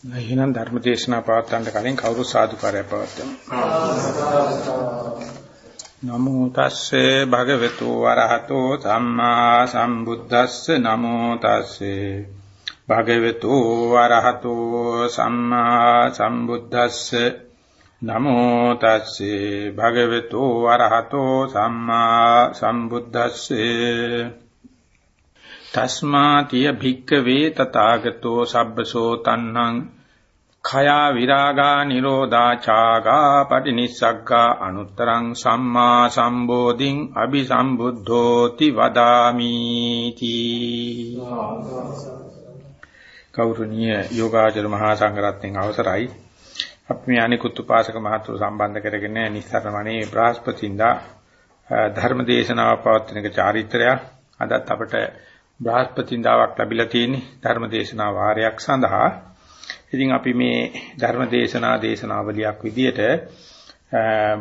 එහෙනම් ධර්ම දේශනා පවත්වන්න කලින් කවුරු සාදුකාරය පවත්වමු. නමෝ තස්සේ භගවතු වරහතෝ සම්මා සම්බුද්දස්ස. නමෝ තස්සේ භගවතු වරහතෝ සම්මා සම්බුද්දස්ස. නමෝ තස්සේ භගවතු වරහතෝ සම්මා සම්බුද්දස්සේ. තස්මාතිය භික්කවේ තථාගතෝ සබ්බසෝ තණ්හං khයා විරාගා නිරෝධා ඡාගා පටිනිස්සග්ගා අනුත්තරං සම්මා සම්බෝධින් අபிසම්බුද්ධෝති වදාමි තී කෞරණීය යෝගාචර මහා සංඝරත්නයන් අවසරයි අපි මේ අනිකුත් උපාසක මහතුරු සම්බන්ධ කරගෙන නිස්සරණමණේ බ්‍රහස්පතින්දා ධර්ම දේශනාව පවත්වන එක චාරිත්‍රයක් අදත් අපට බ්‍රහස්පතින්දාවක් ලැබිලා තියෙන්නේ ධර්ම දේශනා වාරයක් සඳහා. ඉතින් අපි මේ ධර්ම දේශනා දේශනාවලියක් විදියට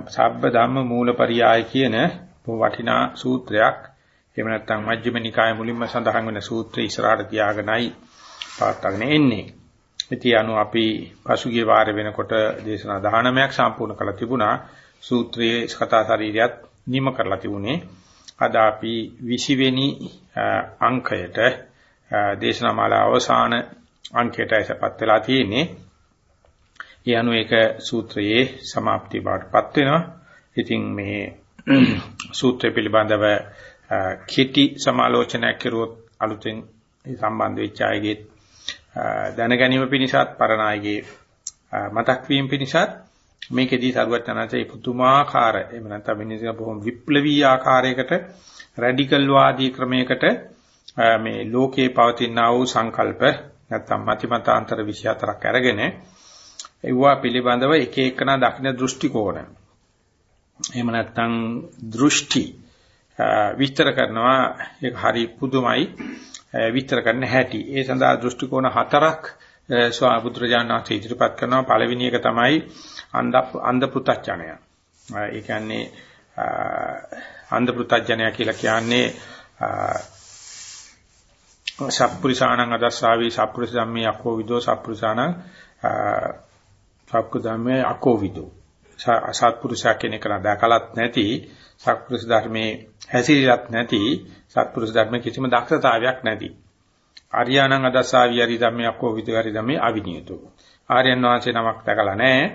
සබ්බ ධම්ම මූලපරියාය කියන වටිනා සූත්‍රයක් එහෙම නැත්නම් මජ්ක්‍ධිම නිකාය මුලින්ම සඳහන් වෙන සූත්‍රය ඉස්සරහට තියාගෙනයි පාත්තගෙන එන්නේ. ඉතින් අනු අපි පසුගිය වාරේ වෙනකොට දේශනා 19ක් සම්පූර්ණ කරලා තිබුණා. සූත්‍රයේ කතා ශරීරයත් නිම කරලා තිබුණේ. අද අපි 20 වෙනි අංකයට දේශනා මාලාව අවසාන අංකයටයිපත් වෙලා තියෙන්නේ. ඒ අනුව ඒක සූත්‍රයේ સમાප්ති බවටපත් වෙනවා. ඉතින් මේ සූත්‍රය පිළිබඳව කිටි සමාලෝචනයක් කරුවොත් අලුතෙන් සම්බන්ධ වෙච්ච අයගේ දැන ගැනීම පිණිසත් පරණායගේ මතක් වීම පිණිසත් මේකෙදී සරුවචනාංශයේ පුදුමාකාර එහෙම නැත්නම් මිනිස්සු බොහොම විප්ලවීය ආකාරයකට රැඩිකල් වාදී ක්‍රමයකට මේ ලෝකේ පවතිනා වූ සංකල්ප නැත්නම් මතිමතාන්තර 24ක් අරගෙන ඒවා පිළිබඳව එක එකනා දක්න දෘෂ්ටි කෝණ එහෙම නැත්නම් දෘෂ්ටි විස්තර කරනවා ඒක හරි පුදුමයි. විස්තර කරන්න හැටි. ඒ සඳහා දෘෂ්ටි කෝණ හතරක් ස්වා බුදුරජාණන් වහන්සේ ඉදිරිපත් කරනවා පළවෙනි එක තමයි අන්ධ අන්ධ පෘතඥය. ඒ කියන්නේ අන්ධ පෘතඥය කියලා කියන්නේ සප්පුරිසාණං අදස්සාවි සප්පුරිස ධම්මේ අකෝ විදෝ සප්පුරිසාණං සප්පු ධම්මේ අකෝ විදෝ සත්පුරුෂයා කෙනෙක් කරා දැකලත් නැති සත්පුරුෂ ධර්මයේ හැසිරීලත් නැති සත්පුරුෂ ධර්මයේ කිසිම දක්ෂතාවයක් නැති ආර්යයන්ං අදස්සාවි හරි ධම්මේ අකෝ විදෝ හරි ධම්මේ අවිනියතෝ ආර්යයන් වහන්සේ නමක් දැකලා නැහැ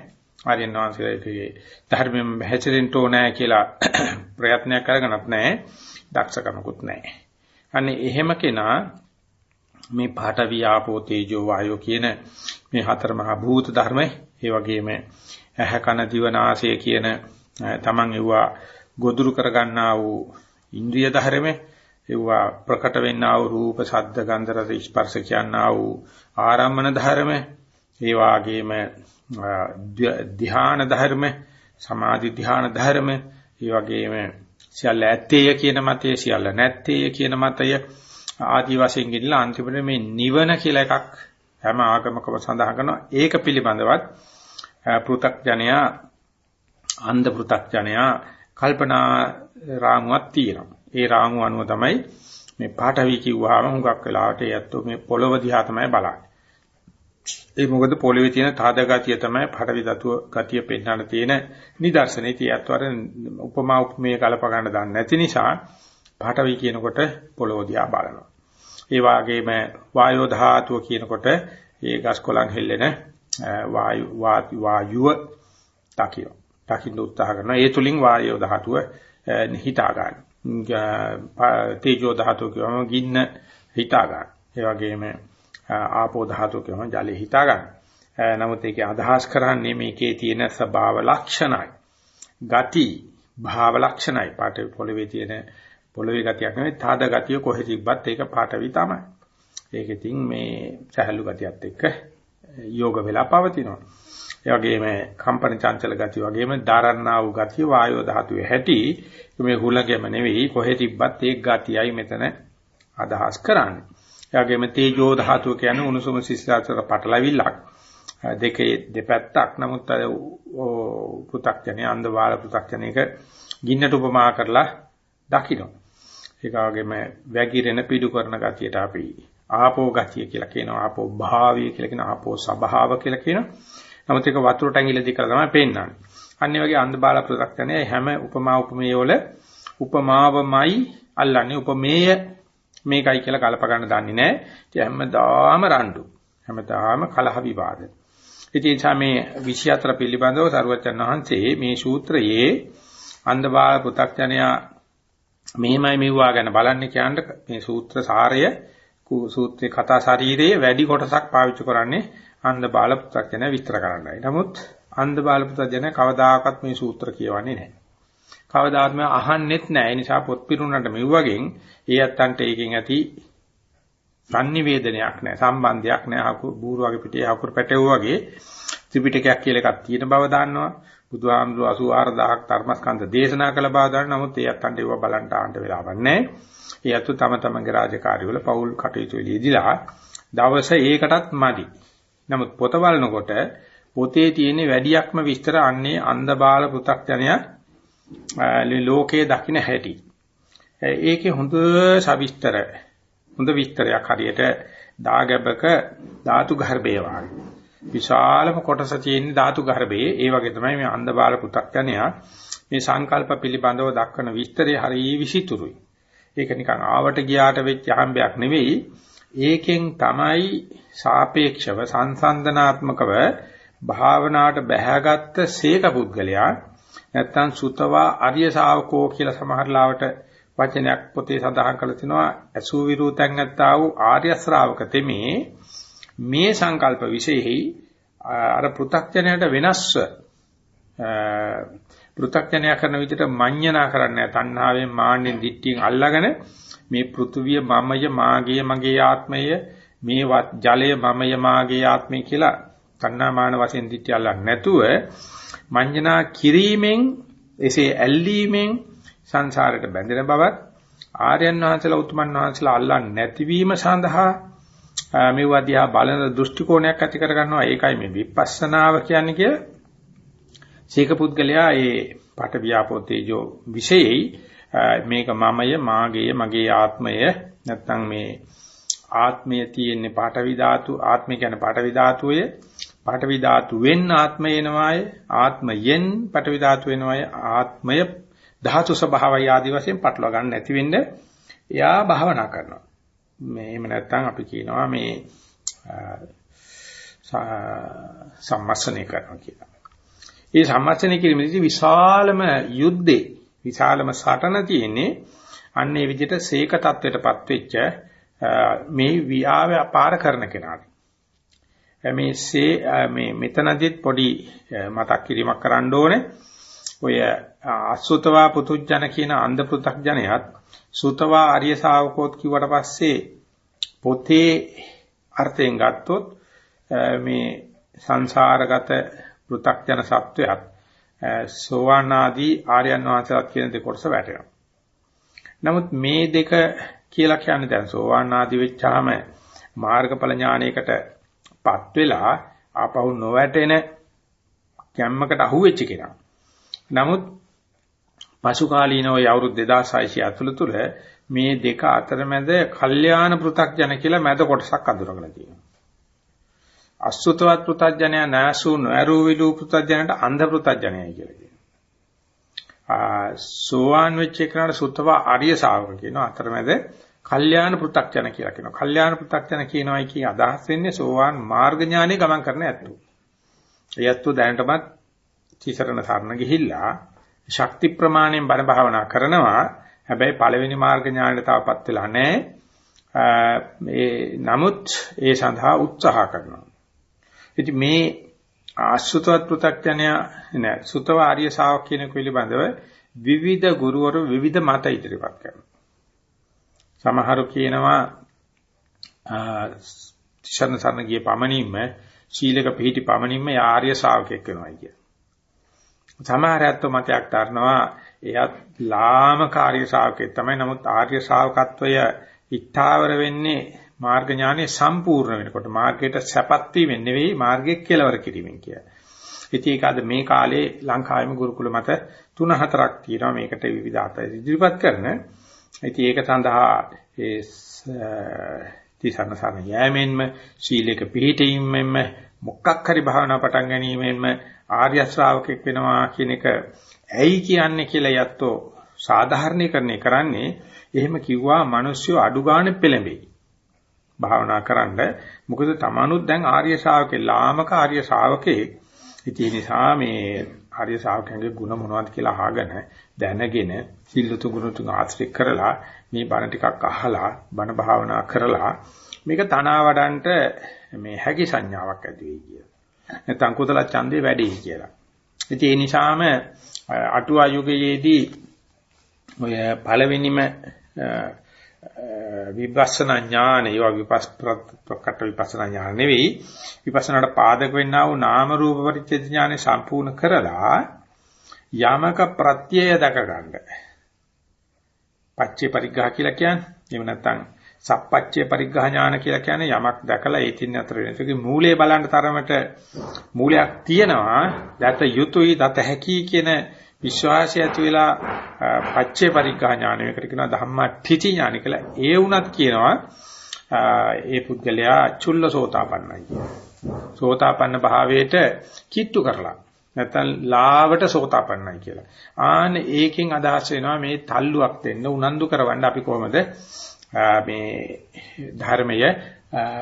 ආර්යයන් වහන්සේගේ ධර්මයෙන් හැසිරෙන්න ඕනෑ කියලා ප්‍රයත්නයක් කරගෙනත් නැහැ. දක්ෂකමකුත් නැහැ. අනේ එහෙම කෙනා මේ පාඨවි ආපෝ තේජෝ වායෝ කියන මේ හතර මහා භූත ධර්ම ඒ වගේම ඇහ කන දිව නාසය කියන තමන් එවුවා ගොදුරු කරගන්නා වූ ඉන්ද්‍රිය ධර්ම එවුවා ප්‍රකට වෙන්නා වූ රූප ශබ්ද ගන්ධ රස ස්පර්ශ කියනා වූ ආරම්මන ධර්ම ඒ වාගේම ධ්‍යාන ධර්ම සමාධි ධ්‍යාන ධර්ම ඒ වගේම සියල්ල ඇත්තේය කියන මතය සියල්ල නැත්තේය කියන මතය ආදි වශයෙන් ගිහිල්ලා අන්තිමට මේ නිවන කියලා එකක් හැම ආගමකම සඳහන් කරනවා. ඒක පිළිබඳවත් පෘ탁ජනයා අන්ධ පෘ탁ජනයා කල්පනා රාමුවක් තියෙනවා. ඒ රාමුව අනුව තමයි මේ පාඨවි කිව්වහම හුඟක් වෙලාවට යැත්තෝ මේ පොළව දිහා තමයි බලන්නේ ඒ මොකද පොළවේ තියෙන තාද ගතිය තමයි පඩවි ධාතුව ගතිය පෙන්වන්න තියෙන නිදර්ශනේ තියත් වර උපමා උපමේය කලප ගන්න දන්නේ නැති නිසා පඩවි කියනකොට පොළොව දිහා බලනවා. ඒ වගේම වායෝ ධාතුව කියනකොට ඒ ගස් කොළන් හෙල්ලෙන වායු වායුව දකින්න. දකින්න උත්සාහ කරනවා. ඒ තුලින් වායෝ ධාතුව හිතා ගන්න. තේජෝ ධාතුව කියවම ගින්න හිතා ගන්න. ඒ වගේම ආපෝ ධාතුව කියවම ජලය හිතා ගන්න. නමුත් ඒකේ අදහස් කරන්නේ මේකේ තියෙන ස්වභාව ලක්ෂණයි. ගති භාව ලක්ෂණයි. පාට පොළවේ තියෙන පොළවේ ගතියක් නෙවෙයි තාද ගතිය කොහෙ තිබ්බත් ඒක පාටවි තමයි. ඒක ඉතින් මේ සහැල්ලු ගතියත් එක්ක යෝග වෙලා පවතිනවා. ඒ වගේම කම්පන චංචල ගති වගේම දරන්නා වූ ගතිය වායෝ ධාතුවේ හැටි මේ හුලගම නෙවෙයි කොහෙ තිබ්බත් ඒ ගතියයි මෙතන අදහස් කරන්නේ. ඒ වගේම තේජෝ ධාතුව කියන්නේ උණුසුම සිසිලාතර පටලවිල්ලක්. දෙකේ දෙපැත්තක්. නමුත් අර පු탁ජනේ අන්ධ බාල පු탁ජනේක ගින්නට උපමා කරලා දකින්න. ඒක වගේම වැగిරෙන පිඩු කරන ගතියට අපි ආපෝ ගතිය කියලා කියනවා ආපෝ භාවය කියලා කියනවා ආපෝ සබාව කියලා කියනවා නමුත් ඒක වතුරට ඇඟිල්ලදී කරලා තමයි පෙන්වන්නේ. අන්න වගේ අන්ධබාල ප්‍රත්‍යක්ෂණය හැම උපමා උපමේය වල උපමාවමයි අල්ලන්නේ උපමේය මේකයි කියලා කලප ගන්න දන්නේ නැහැ. ඒ හැමදාම රණ්ඩු. හැමදාම කලහ විවාද. ඉතින් මේ 24 පිළිබඳව සරුවචන් වහන්සේ මේ සූත්‍රයේ අන්ධබාල පෘ탁ජනයා මෙහෙමයි මෙව්වා ගැන බලන්න කියන්න මේ සූත්‍ර සාරය සූත්‍රේ කතා ශරීරයේ වැඩි කොටසක් පාවිච්චි කරන්නේ අන්ධබාල පෘ탁ජන විස්තර කරන්නයි. නමුත් අන්ධබාල පෘ탁ජන කවදාකවත් මේ සූත්‍ර කියවන්නේ නැහැ. කවදාත්ම අහන්නෙත් නැහැ. ඒ නිසා පොත් පිරුණාට මෙව්වගෙන් ඒ අත්තන්ට ඒකෙන් ඇති sannivedanayak නැහැ. සම්බන්ධයක් නැහැ. අකු බූරු වගේ පිටේ අකුරු පැටවු වගේ ත්‍රිපිටකයක් කියලා එකක් තියෙන බව දන්නවා. බුදුහාමුදුරුවෝ 84000ක් ධර්මස්කන්ධ දේශනා කළ බව දන්නවා. නමුත් ඒ අත්තන්ට ඒව බලන්න ආන්න වෙලාවක් නැහැ. ඒ අතු තම තමන්ගේ රාජකාරිවල පෞල් කටයුතු වලදීලා දවස ඒකටත් මදි. නමුත් පොත බලනකොට පොතේ තියෙන වැඩියක්ම විස්තර අන්නේ අන්ධබාල පෘ탁ජනයා ලෝකයේ දකින්න හැටි. ඒකේ හොඳ සවිස්තර හොඳ විස්තරයක් හරියට දාගැබක ධාතු ගර්භය වගේ. විශාලම කොටස තියෙන ධාතු ගර්භයේ ඒ වගේ තමයි මේ අන්ධබාල පු탁ඥයා මේ සංකල්ප පිළිබඳව දක්වන විස්තරය හරිය විසිතුරුයි. ඒක නිකන් ආවට ගියාට වෙච්ච අහඹයක් නෙවෙයි. ඒකෙන් තමයි සාපේක්ෂව සංසන්දනාත්මකව භාවනාවට බැහැගත්ත සීක පුද්ගලයා නැත්තම් සුතවා ආර්ය ශාවකෝ කියලා සමහර ලාවට වචනයක් පොතේ සඳහන් කරලා තිනවා. අසු විරූතං ඇත්තා වූ ආර්ය ශ්‍රාවක තෙමේ. මේ සංකල්ප විශේෂයි අර පෘ탁ජනයට වෙනස්ව පෘ탁ජනය කරන විදිහට මඤ්ඤණා කරන්නේ තණ්හාවෙන් මාන්නෙන් දිට්ඨියෙන් අල්ලාගෙන මේ පෘථුවිය මමය මාගේ මගේ ආත්මය මේ ජලය මමය මාගේ ආත්මය කියලා තණ්හා මාන වශයෙන් දිට්ඨිය අල්ලන්නේ නැතුව මඤ්ඤණා කිරීමෙන් එසේ ඇල්ලීමෙන් සංසාරයට බැඳෙන බවත් ආර්යයන් වහන්සේලා උතුමන් වහන්සේලා අල්ලන්නේ නැතිවීම සඳහා මෙව දිහා බලන දෘෂ්ටි කෝණයක් ඇති කර ගන්නවා ඒකයි මේ විපස්සනාව කියන්නේ කියලා. සීක පුද්ගලයා ඒ පට වියාපෝ තේජෝ විශේෂයි මේක මමය මාගේ මගේ ආත්මය නැත්තම් මේ ආත්මය තියෙන්නේ පාඨවි ධාතු ආත්මය කියන්නේ පාඨවි ධාතුවේ පාඨවි ධාතුවෙන් ආත්මය එනවාය. ආත්මයෙන් පාඨවි ධාතු වෙනවාය. ආත්මය ධාතු ස්වභාවය ආදී වශයෙන් පටලවා ගන්න නැති වෙන්න එයා භාවනා කරනවා. මේ එහෙම නැත්නම් අපි කියනවා මේ සම්මස්සනේ කරනවා කියලා. මේ සම්මස්සනේ කිරීමේදී විශාලම යුද්ධේ විශාලම සටන තියෙන්නේ අන්නේ විදිහට සීක තත්වයටපත් වෙච්ච මේ විආව අපාර කරන කෙනාට. මේ සේ මේ මෙතනදිත් පොඩි මතක් කිරීමක් කරන්න ඕනේ. ඔය අසුතවා පුතුජන කියන අන්ධ පෘ탁ජනයත් සුතවා ආර්ය ශාවකෝත් කිව්වට පස්සේ පොතේ අර්ථයෙන් ගත්තොත් මේ සංසාරගත පෘ탁ජන සත්වයක් සෝවාන් ආදී ආර්යයන් වහන්සේලාත් කියන දෙකොටස වැටෙනවා. නමුත් මේ දෙක කියලා කියන්නේ දැන් සෝවාන් ආදි වෙච්චාම මාර්ගඵල ඥානයකටපත් වෙලා ආපහු නොවැටෙන කැම්මකට අහුවෙච්ච කෙනා. නමුත් පසු කාලීනව අවුරුදු 2600 ඇතුළත තුර මේ දෙක අතරමැද කල්යාණ පෘ탁ජන කියලා මැද කොටසක් අඳුරගලා තියෙනවා. අසුතවත් පෘ탁ජනයා නාසු නොඇරූ විදූ පෘ탁ජනට අන්ධ පෘ탁ජනයයි කියලා කියනවා. සෝවාන් වෙච්ච එකනට සුතව ආර්ය ශාවක කියනවා. අතරමැද කල්යාණ පෘ탁ජන කියලා කියනවා. කල්යාණ පෘ탁ජන කියනවායි කිය අදහස් වෙන්නේ සෝවාන් මාර්ග ඥානෙ ගමන් කරන ඇත්තෝ. ඒ ඇත්තෝ දැනටමත් තිසරණ සරණ ගිහිල්ලා ශක්ති ප්‍රමාණයෙන් බණ භාවනා කරනවා. හැබැයි පළවෙනි මාර්ග ඥානෙට තවපත් වෙලා නැහැ. ඒ නමුත් ඒ සඳහා උත්සාහ කරනවා. ඉතින් මේ ආසුතවත් පෘථග්ජනය නෑ සුතව ආර්ය ශාවක කියන පිළිබඳව විවිධ ගුරුවරු විවිධ මත ඉදිරිපත් කරනවා. සමහරු කියනවා ශරණ සරණ ගිය පමණින්ම ශීලක පිහිටි පමණින්ම ආර්ය ශාවකෙක් වෙනවා කිය. සමහර අයත් මතයක් තරනවා එයත් ලාමකාරී ශාවකෙක් තමයි. නමුත් ආර්ය ශාවකත්වය ඉස්තාවර වෙන්නේ මාර්ග ඥානෙ සම්පූර්ණ වෙනකොට මාර්ගයට සැපත් වීමෙන් නෙවෙයි මාර්ගයේ කෙලවර කිරීමෙන් කියලා. ඉතින් ඒක අද මේ කාලේ ලංකාවේම ගුරුකුල මත තුන හතරක් තියෙනවා මේකට විවිධ අත ඉදිරිපත් කරන. ඉතින් ඒක සඳහා ඒ තිසරණ සරණ යෑමෙන්ම සීලයක පිළිපීමෙන්ම මොකක් හරි භාවනා පටන් ගැනීමෙන්ම ආර්ය ශ්‍රාවකෙක් වෙනවා කියන එක ඇයි කියන්නේ කියලා යැත්තෝ සාධාරණීකරණය කරන්නේ එහෙම කිව්වා මිනිස්සු අඩු ගානේ පෙළඹෙයි. භාවනා කරන්න මොකද තමනුත් දැන් ආර්ය ශ්‍රාවකේ ලාමක ආර්ය ශ්‍රාවකේ ඉතින් නිසා මේ ආර්ය ශ්‍රාවකයන්ගේ ಗುಣ මොනවද කියලා අහගෙන දැනගෙන සිල්ලුතු ගුණතුන් ආශ්‍රය කරලා මේ බණ ටිකක් අහලා බණ භාවනා කරලා මේක තනවා වඩන්ට මේ හැකි සංඥාවක් ඇති වෙයි කියලා. නැත්නම් කුසල ඡන්දේ වැඩි කියලා. ඉතින් ඒ නිසාම අටුවා යුගයේදී ඔය පළවෙනිම විපස්සනා ඥාන ඒවා විපස් ප්‍රකට විපස්සනා ඥාන නෙවෙයි විපස්සනාට පාදක වෙන්නා වූ නාම රූප පරිච්ඡේද ඥානෙ සම්පූර්ණ කරලා යමක ප්‍රත්‍යය දක ගන්න. පච්චේ පරිග්‍රහ කියලා කියන්නේ එහෙම නැත්නම් සප්පච්චේ පරිග්‍රහ ඥාන කියලා කියන්නේ යමක් දැකලා ඒකින් අතර වෙන. ඒකේ මූලයේ බලන්න තරමට මූලයක් තියෙනවා. දත යුතුයි දත හැකි කියන විශ්වාසය ඇති වෙලා පච්චේ පරිග්‍රහ ඥාන මේකට කියනවා ධම්මටිති ඥාන කියලා. ඒ වුණත් කියනවා ඒ පුද්ගලයා චුල්ල සෝතාපන්නයි කියලා. සෝතාපන්න භාවයට කිට්ටු කරලා නැත්නම් ලාවට සෝතාපන්නයි කියලා. ආන්න ඒකෙන් අදහස් වෙනවා මේ තල්ලුවක් දෙන්න උනන්දු කරවන්න අපි කොහොමද මේ ධර්මය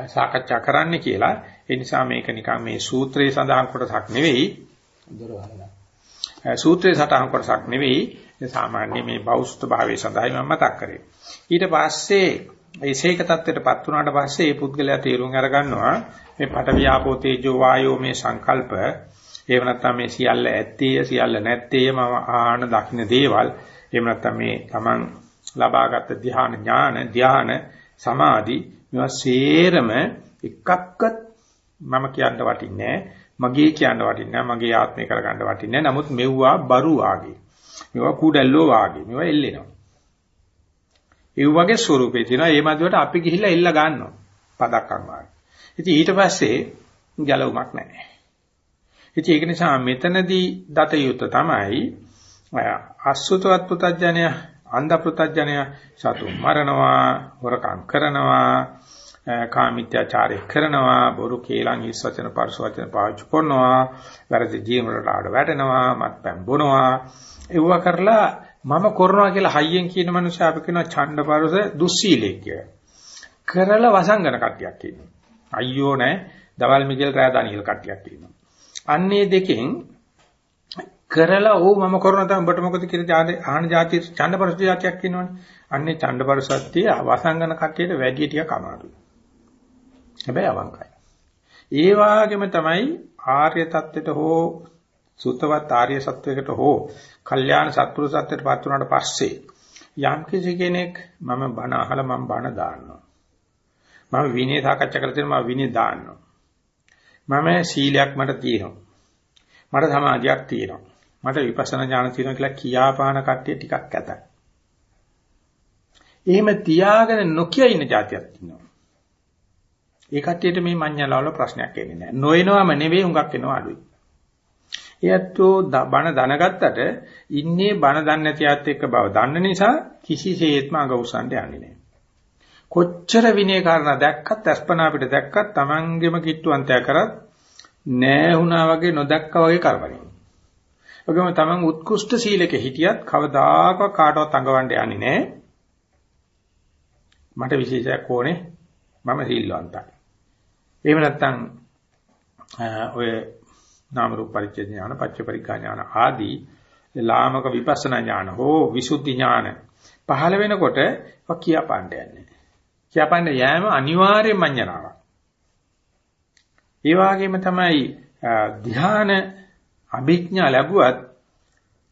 සාකච්ඡා කරන්න කියලා. ඒ නිසා මේක නිකන් මේ සූත්‍රයේ සඳහන් කොටසක් නෙවෙයි. සූත්‍රයේ සටහන් කොටසක් නෙවෙයි. සාමාන්‍ය මේ බෞද්ධ භාවයේ සඳහායි මම මතක් කරේ. ඊට පස්සේ මේ ශේක தත්ත්වයටපත් වුණාට පස්සේ මේ පුද්ගලයා තේරුම් අරගන්නවා මේ පට වියාපෝ තේජෝ වායෝ මේ සංකල්ප එහෙම නැත්නම් මේ සියල්ල ඇත්තේය සියල්ල නැත්තේය මම ආහන දකින්න දේවල් එහෙම නැත්නම් මේ Taman ලබාගත් ධ්‍යාන ඥාන ධ්‍යාන සමාධි මේවා සේරම එකක්වත් මම කියන්න වටින්නේ මගේ කියන්න වටින්නේ මගේ ආත්මය කරගන්න වටින්නේ නමුත් මෙව්වා බරු වාගේ මේවා කුඩැල්ලෝ වාගේ. මේවා එල්ලෙනවා. ඒ වගේ ස්වරූපේ තියෙනවා. ඒ මැදුවට අපි ගිහිල්ලා එල්ල ගන්නවා පදක්කම් වාගේ ඉතින් ඊට පස්සේ ගැලවුමක් නැහැ. ඉතින් ඒක නිසා මෙතනදී දත යුත්ත තමයි අසුතවත් පුතඥය අන්ධ පුතඥය සතු මරනවා හොරකම් කරනවා කාමිත්‍යාචාරය කරනවා බොරු කේලම් හිස් වචන පරස වචන පාවිච්චි කරනවා වැරදි ජීවනවලට ආඩ වැටෙනවා මත්පැන් බොනවා ඒව කරලා මම කරනවා කියලා හයියෙන් කියන මනුස්සය අපි කියනවා ඡණ්ඩපරස දුස්සීලෙක් කියලා. කරලා වසංගන කට්ටියක් ඉන්නවා. අයියෝ නෑ දවල් මිගෙල් රෑ දානියල් කට්ටියක් ඉන්නවා. අන්නේ දෙකෙන් කරලා ඕ මම කරන තමයි ඔබට මොකද කියලා ආහන જાති ඡණ්ඩපරස જાතියක් ඉන්නවනේ. අන්නේ ඡණ්ඩපරසත්‍ය වසංගන කට්ටියට වැඩි ටිකක් අමාරුයි. හැබැයි අවංකයි. ඒ වාගේම තමයි ආර්ය தත්වෙට හෝ සුතවත් ආර්ය සත්වයකට හෝ කල්යාණ සත්පුරු සත්වයට පත් වුණාට පස්සේ යම් කිසි කෙනෙක් මම බණ අහලා මම බණ දාන්නවා. මම විනය සාකච්ඡා කරලා තියෙනවා මම විනය දාන්නවා. මම සීලයක් මට තියෙනවා. මට සමාධියක් තියෙනවා. මට විපස්සනා ඥාන තියෙනවා කියලා කියාපාන කට්ටිය ටිකක් ඇතයි. එහෙම තියාගෙන නොකිය ඉන්න જાතියක් ඉන්නවා. ඒ කට්ටියට මේ මඤ්ඤලාවල ප්‍රශ්නයක් එන්නේ නැහැ. නොයනවම නෙවෙයි හුඟක් එනවා අඩුයි. එයත්ෝ බණ දැනගත්තට ඉන්නේ බණ දන්නේ නැති ආත් එක්ක බව දන්න නිසා කිසිසේත්ම අඟ උසන්ට යන්නේ නැහැ. කොච්චර විනය කාරණා දැක්කත් අස්පනා අපිට දැක්කත් Tamanගෙම කිට්ටුවන්තය කරත් නෑ වුණා වගේ නොදැක්කා වගේ කරවන්නේ. ඔගම Taman උත්කෘෂ්ඨ සීලක හිටියත් කවදාකවත් කාටවත් අඟවන්න යන්නේ නෑ. මට විශේෂයක් ඕනේ මම සීලවන්තයි. එහෙම නැත්නම් ඔය නාම රූප පරිච්ඡේද ඥාන, පච්ච පරිග්ගා ඥාන ආදී ලාමක විපස්සනා ඥාන හෝ විසුද්ධි ඥාන පහළ වෙනකොට කියා පාණ්ඩ යන්නේ. කියපන්න යෑම අනිවාර්ය මඤ්ඤණාවක්. ඒ වගේම තමයි ධ්‍යාන අභිඥා ලැබුවත්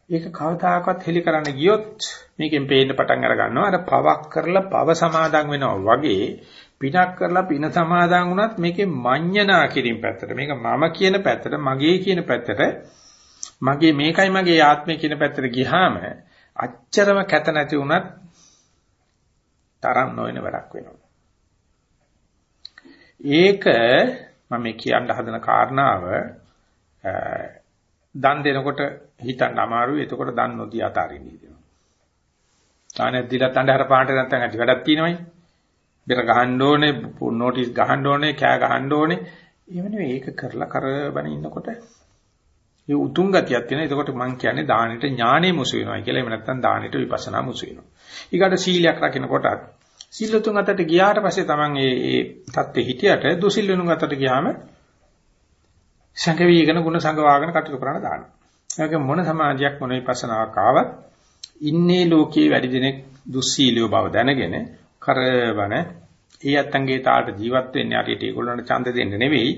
ඒක කවදාකවත් හෙලි කරන්න ගියොත් මේකෙන් පේන්න පටන් අර ගන්නවා අර පවක් කරලා පව සමාදන් වෙනවා වගේ පිනක් කරලා පින සමාදන් වුණත් මේකේ මඤ්ඤණා කිරීම පැත්තට මේක මම කියන පැත්තට මගේ කියන පැත්තට මගේ මේකයි මගේ ආත්මය කියන පැත්තට ගියාම අච්චරම කැත නැති වුණත් තරම් නොවන වැඩක් වෙනවා. ඒක මම කියන්න හදන කාරණාව දන් දෙනකොට හිතන්න අමාරුයි. එතකොට දන් නොදී අතාරින්න හිතෙනවා. තානේ දිලා තණ්හර පාට නැත්තම් ඇති වැඩක් තියෙනවයි. බෙර ගහන්න ඕනේ, නෝටිස් ගහන්න ඕනේ, කෑ ගහන්න ඕනේ. එහෙම නෙවෙයි ඒක කරලා කරබන ඉන්නකොට ඒ උතුම් ගතියක් තියෙනවා. එතකොට මම කියන්නේ දානෙට ඥානෙ මුසු වෙනවා කියලා. එහෙම නැත්නම් දානෙට විපස්සනා මුසු වෙනවා. ඊගාට සීලයක් රකින්නකොටත් සීල තුන් අතට ගියාට පස්සේ Taman ඒ ඒ தත්ත්වෙ හිටියට දුසිල් වෙනුන් අතට ගියාම සංකේවීගෙන ගුණ සංගවාගෙන කටයුතු කරන්න දානවා. ඒක මොන සමාධියක් මොන විපස්සනාවක් ආවත් ඉන්නේ ලෝකයේ වැඩි දෙනෙක් දුස්සීලියෝ බව දැනගෙන කරවන ඒ අත්තන්ගේ තාට ජීවත් වෙන්නේ හරියට ඒගොල්ලන්ට ඡන්ද දෙන්න නෙවෙයි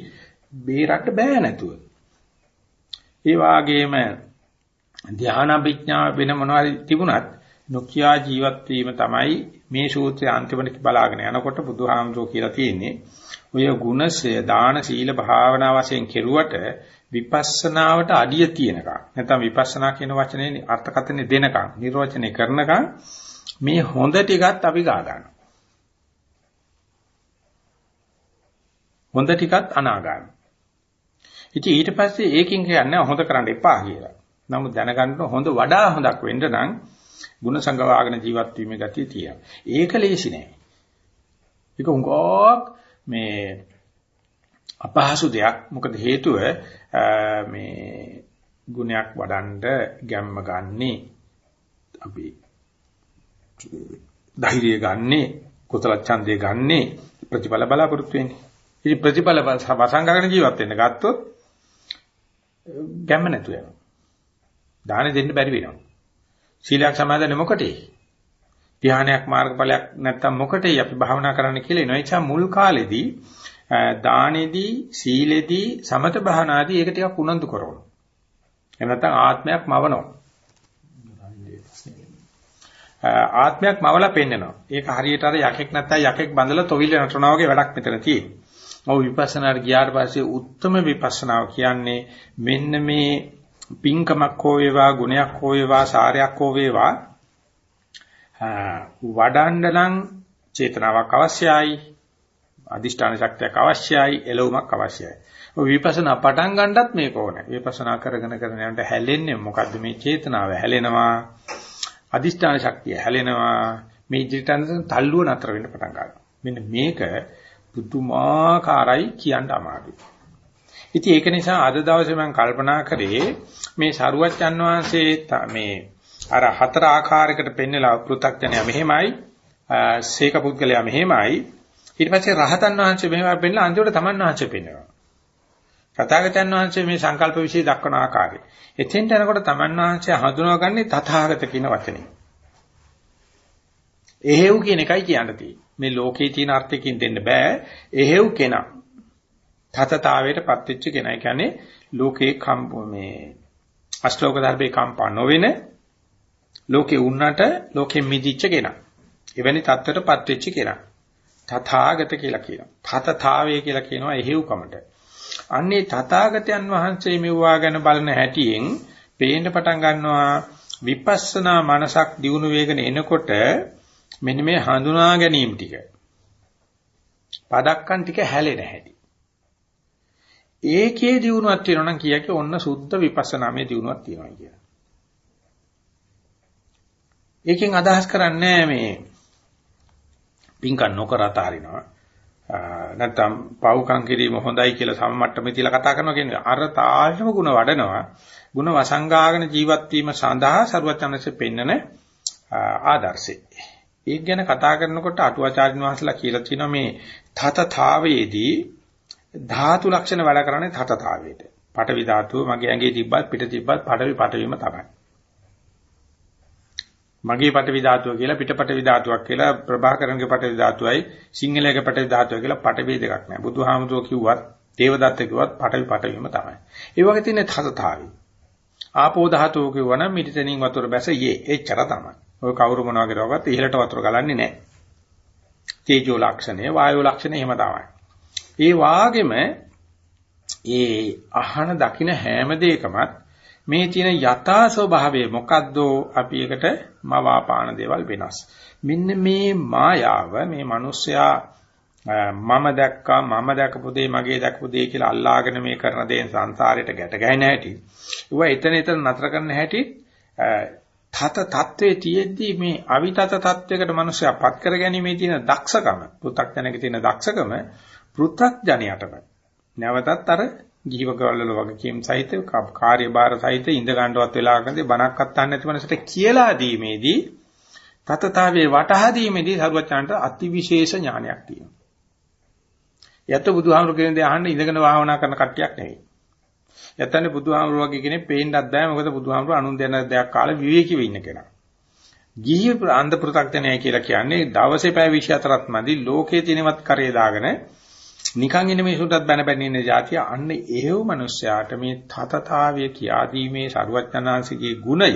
බේරන්න බෑ නැතුව. ඒ වාගේම ධානාභිඥා වෙන මොනවද තිබුණත් නොකියා ජීවත් වීම තමයි මේ සූත්‍රය අන්තිමට බලාගෙන යනකොට බුදුහාමුදුරුවෝ කියලා තියෙන්නේ. ඔය ගුණසය දාන සීල භාවනා වශයෙන් කෙරුවට විපස්සනාවට අඩිය තියනකම් නැත්නම් විපස්සනා කියන වචනේ අර්ථකථනය දෙනකම් නිර්වචනය කරනකම් මේ හොඳ ටිකත් අපි ගා ගන්නවා. හොඳ ටිකත් අනා ගන්නවා. ඉතින් ඊට පස්සේ ඒකින් කියන්නේ හොඳ කරන්න එපා කියලා. නමුත් දැනගන්න හොඳ වඩා හොඳක් වෙන්න නම් ಗುಣ සංගවාගෙන ජීවත් වීමේ ගතිය තියෙනවා. ඒක ලේසි නෑ. ඒක උංගක් මේ අපහසු දෙයක්. මොකද හේතුව මේ ගුණයක් වඩන්න ගැම්ම ගන්නේ අපි ධෛර්යය ගන්නේ කුසල ඡන්දය ගන්නේ ප්‍රතිඵල බලාපොරොත්තු වෙන්නේ. ඉතින් ප්‍රතිඵල වසංගගෙන ජීවත් වෙන්න ගත්තොත් ගැම්ම නැතු වෙනවා. දාන දෙන්න බැරි වෙනවා. සීලයක් සමාදන් මොකටේ? ධානයක් මාර්ගඵලයක් නැත්තම් මොකටේ අපි භාවනා කරන්න කියලා එනවා. ඒ නිසා මුල් කාලෙදී දානෙදී සීලෙදී සමත භාවනාදී ඒක ටිකක් උනන්දු කරනවා. එහෙම නැත්නම් ආත්මයක් මවනවා. ආත්මයක් මවලා පෙන්නනවා. ඒක හරියට අර යකෙක් නැත්නම් යකෙක් බඳලා තොවිල නටනවා වගේ වැඩක් මෙතන තියෙන්නේ. ඔව් විපස්සනාට ගියාට පස්සේ උත්තරම විපස්සනාව කියන්නේ මෙන්න මේ පින්කමක් හෝ වේවා ගුණයක් හෝ වේවා සාරයක් හෝ වේවා වඩන්න නම් චේතනාවක් අවශ්‍යයි අදිෂ්ඨාන ශක්තියක් අවශ්‍යයි එළවුමක් අවශ්‍යයි ඔය විපස්සනා පටන් ගන්නත් මේක ඕනේ විපස්සනා කරගෙන කරගෙන යනට හැලෙන්නේ මොකද්ද මේ චේතනාව හැලෙනවා අදිෂ්ඨාන ශක්තිය හැලෙනවා. මේ ඉදිරියට තල්ලුව නතර වෙන්න පටන් ගන්නවා. මෙන්න මේක පුදුමාකාරයි කියන්න අමාරුයි. ඉතින් ඒක නිසා අද දවසේ මම කල්පනා කරේ මේ සරුවච්චන් වහන්සේ මේ අර හතර ආකාරයකට පෙන්නලා පෘථග්ජනය මෙහෙමයි සීක පුද්ගලයා මෙහෙමයි. ඊට පස්සේ රහතන් වහන්සේ මෙහෙමයි පෙන්නලා අන්තිමට තමන් වහන්සේ පෙන්නනවා. තථාගතයන් වහන්සේ මේ සංකල්ප વિશે දක්වන ආකාරය. එතෙන්ට යනකොට තමන් වහන්සේ හඳුනාගන්නේ තථාගත කියන වචනේ. එහෙව් කියන එකයි කියන්න තියෙන්නේ. මේ ලෝකේ තියෙන අර්ථයකින් දෙන්න බෑ. එහෙව් කෙනා. තතතාවයට පත්වෙච්ච කෙනා. ඒ කියන්නේ ලෝකේ කම්ප මේ අශෝක ධර්මේ කම්පා නොවෙන ලෝකේ උන්නට ලෝකෙ මිදිච්ච කෙනා. එවැනි தත්ත්වයට පත්වෙච්ච කෙනා. තථාගත කියලා කියනවා. තතතාවය කියලා කියනවා එහෙව් කමට. අන්නේ තථාගතයන් වහන්සේ මෙවුවා ගැන බලන හැටියෙන් පේන්න පටන් ගන්නවා විපස්සනා මනසක් දියුණු වේගන එනකොට මෙන්න මේ හඳුනා ගැනීම ටික. පදක්කන් ටික හැලෙන හැටි. ඒකේ දියුණුවක් තියෙනවා නම් කියකේ ඔන්න සුද්ධ විපස්සනාමේ දියුණුවක් තියෙනවා කියලා. ඒකෙන් අදහස් කරන්නේ මේ පින්කම් නොකර අතාරිනවා. නැත්තම් පව්කම් කිරීම හොඳයි කියලා සමමට්ටමේ තියලා කතා කරනවා කියන්නේ අර තාශම ගුණ වඩනවා. ගුණ වසංගාගෙන ජීවත් වීම සඳහා සරුවචනසේ පෙන්නන ආදර්ශය. ඒක ගැන කතා කරනකොට අටුවාචාර්යන් වහන්සේලා කියලා තියෙනවා මේ තතතාවයේදී ධාතු ලක්ෂණ වැඩ කරන්නේ තතතාවයට. පඨවි ධාතුව මගේ ඇඟේ තිබ්බත් පිට තිබ්බත් පඨවි පඨවිම තමයි. මගේ පඨවි ධාතුව කියලා පිට පඨවි ධාතුවක් කියලා ප්‍රභාකරන්ගේ පඨවි ධාතුවයි සිංහලයේ පඨවි ධාතුව කියලා පඨවි දෙකක් නැහැ. බුදුහාමුදුරුවෝ කිව්වත් දේවදත්ත කිව්වත් පඨවි පඨවිම තමයි. ඒ වගේ තියෙන තතතාවය. ආපෝ ධාතුව කිව්වනම් මිටිතනින් වතුර බැස යේ එච්චර තමයි. ඔය කවුරු මොනවා කරවගත් ඉහළට වතුර ගලන්නේ නැහැ. තේජෝ ලක්ෂණය වායෝ ලක්ෂණය එහෙම තමයි. ඒ වාගෙම ඒ අහන දකින හැම දෙයකමත් මේ තියෙන යථා ස්වභාවය මොකද්ද අපි එකට මවාපාන දේවල් වෙනස්. මෙන්න මේ මායාව මේ මිනිස්සයා මම දැක්කා මම දැකපු දේ මගේ දැකපු දේ කියලා අල්ලාගෙන මේ කරන දේ සංසාරයට ගැට ගැහෙන හැටි. ඒවා එතන එතන නතර කරන හැටි තත තත්වයේ තියෙද්දී මේ අවිතත තත්වයකට මිනිස්සයා පත් කර ගැනීමේ තියෙන දක්ෂකම පෘථග්ජනක තියෙන දක්ෂකම පෘථග්ජනයටම නැවතත් අර ජීවකවල වගකීම් සහිත කාර්යභාර සහිත ඉඳ ගන්නවත් වෙලාවකදී බණක් අත්තන්න නැති මනසට කියලා දීමේදී තතතාවේ වටහා දීමේදී සරුවචනට අතිවිශේෂ ඥානයක් තියෙනවා. යත බුදුහාමුදුරු කියන දේ අහන්න ඉඳගෙන භාවනා කරන කට්ටියක් නෙවෙයි. යතන්නේ බුදුහාමුදුරු වගේ කෙනෙක් පේන්නත් බෑ මොකද බුදුහාමුදුරු අනුන් දෙන දෙයක් කාලේ විවේකීව ඉන්න කෙනා. ගිහි අන්ධ පෘථග්ජනය කියලා කියන්නේ දවසේ පැය 24ක් මදි ලෝකයේ තිනවත් කරේ දාගෙන නිකන් ඉන්න මිනිසුන්ටත් බැන බැන ඉන්න જાතිය අන්න ඒව මිනිස්යාට මේ තතතාවය කියාදීමේ ਸਰුවඥාන්සේගේ ගුණය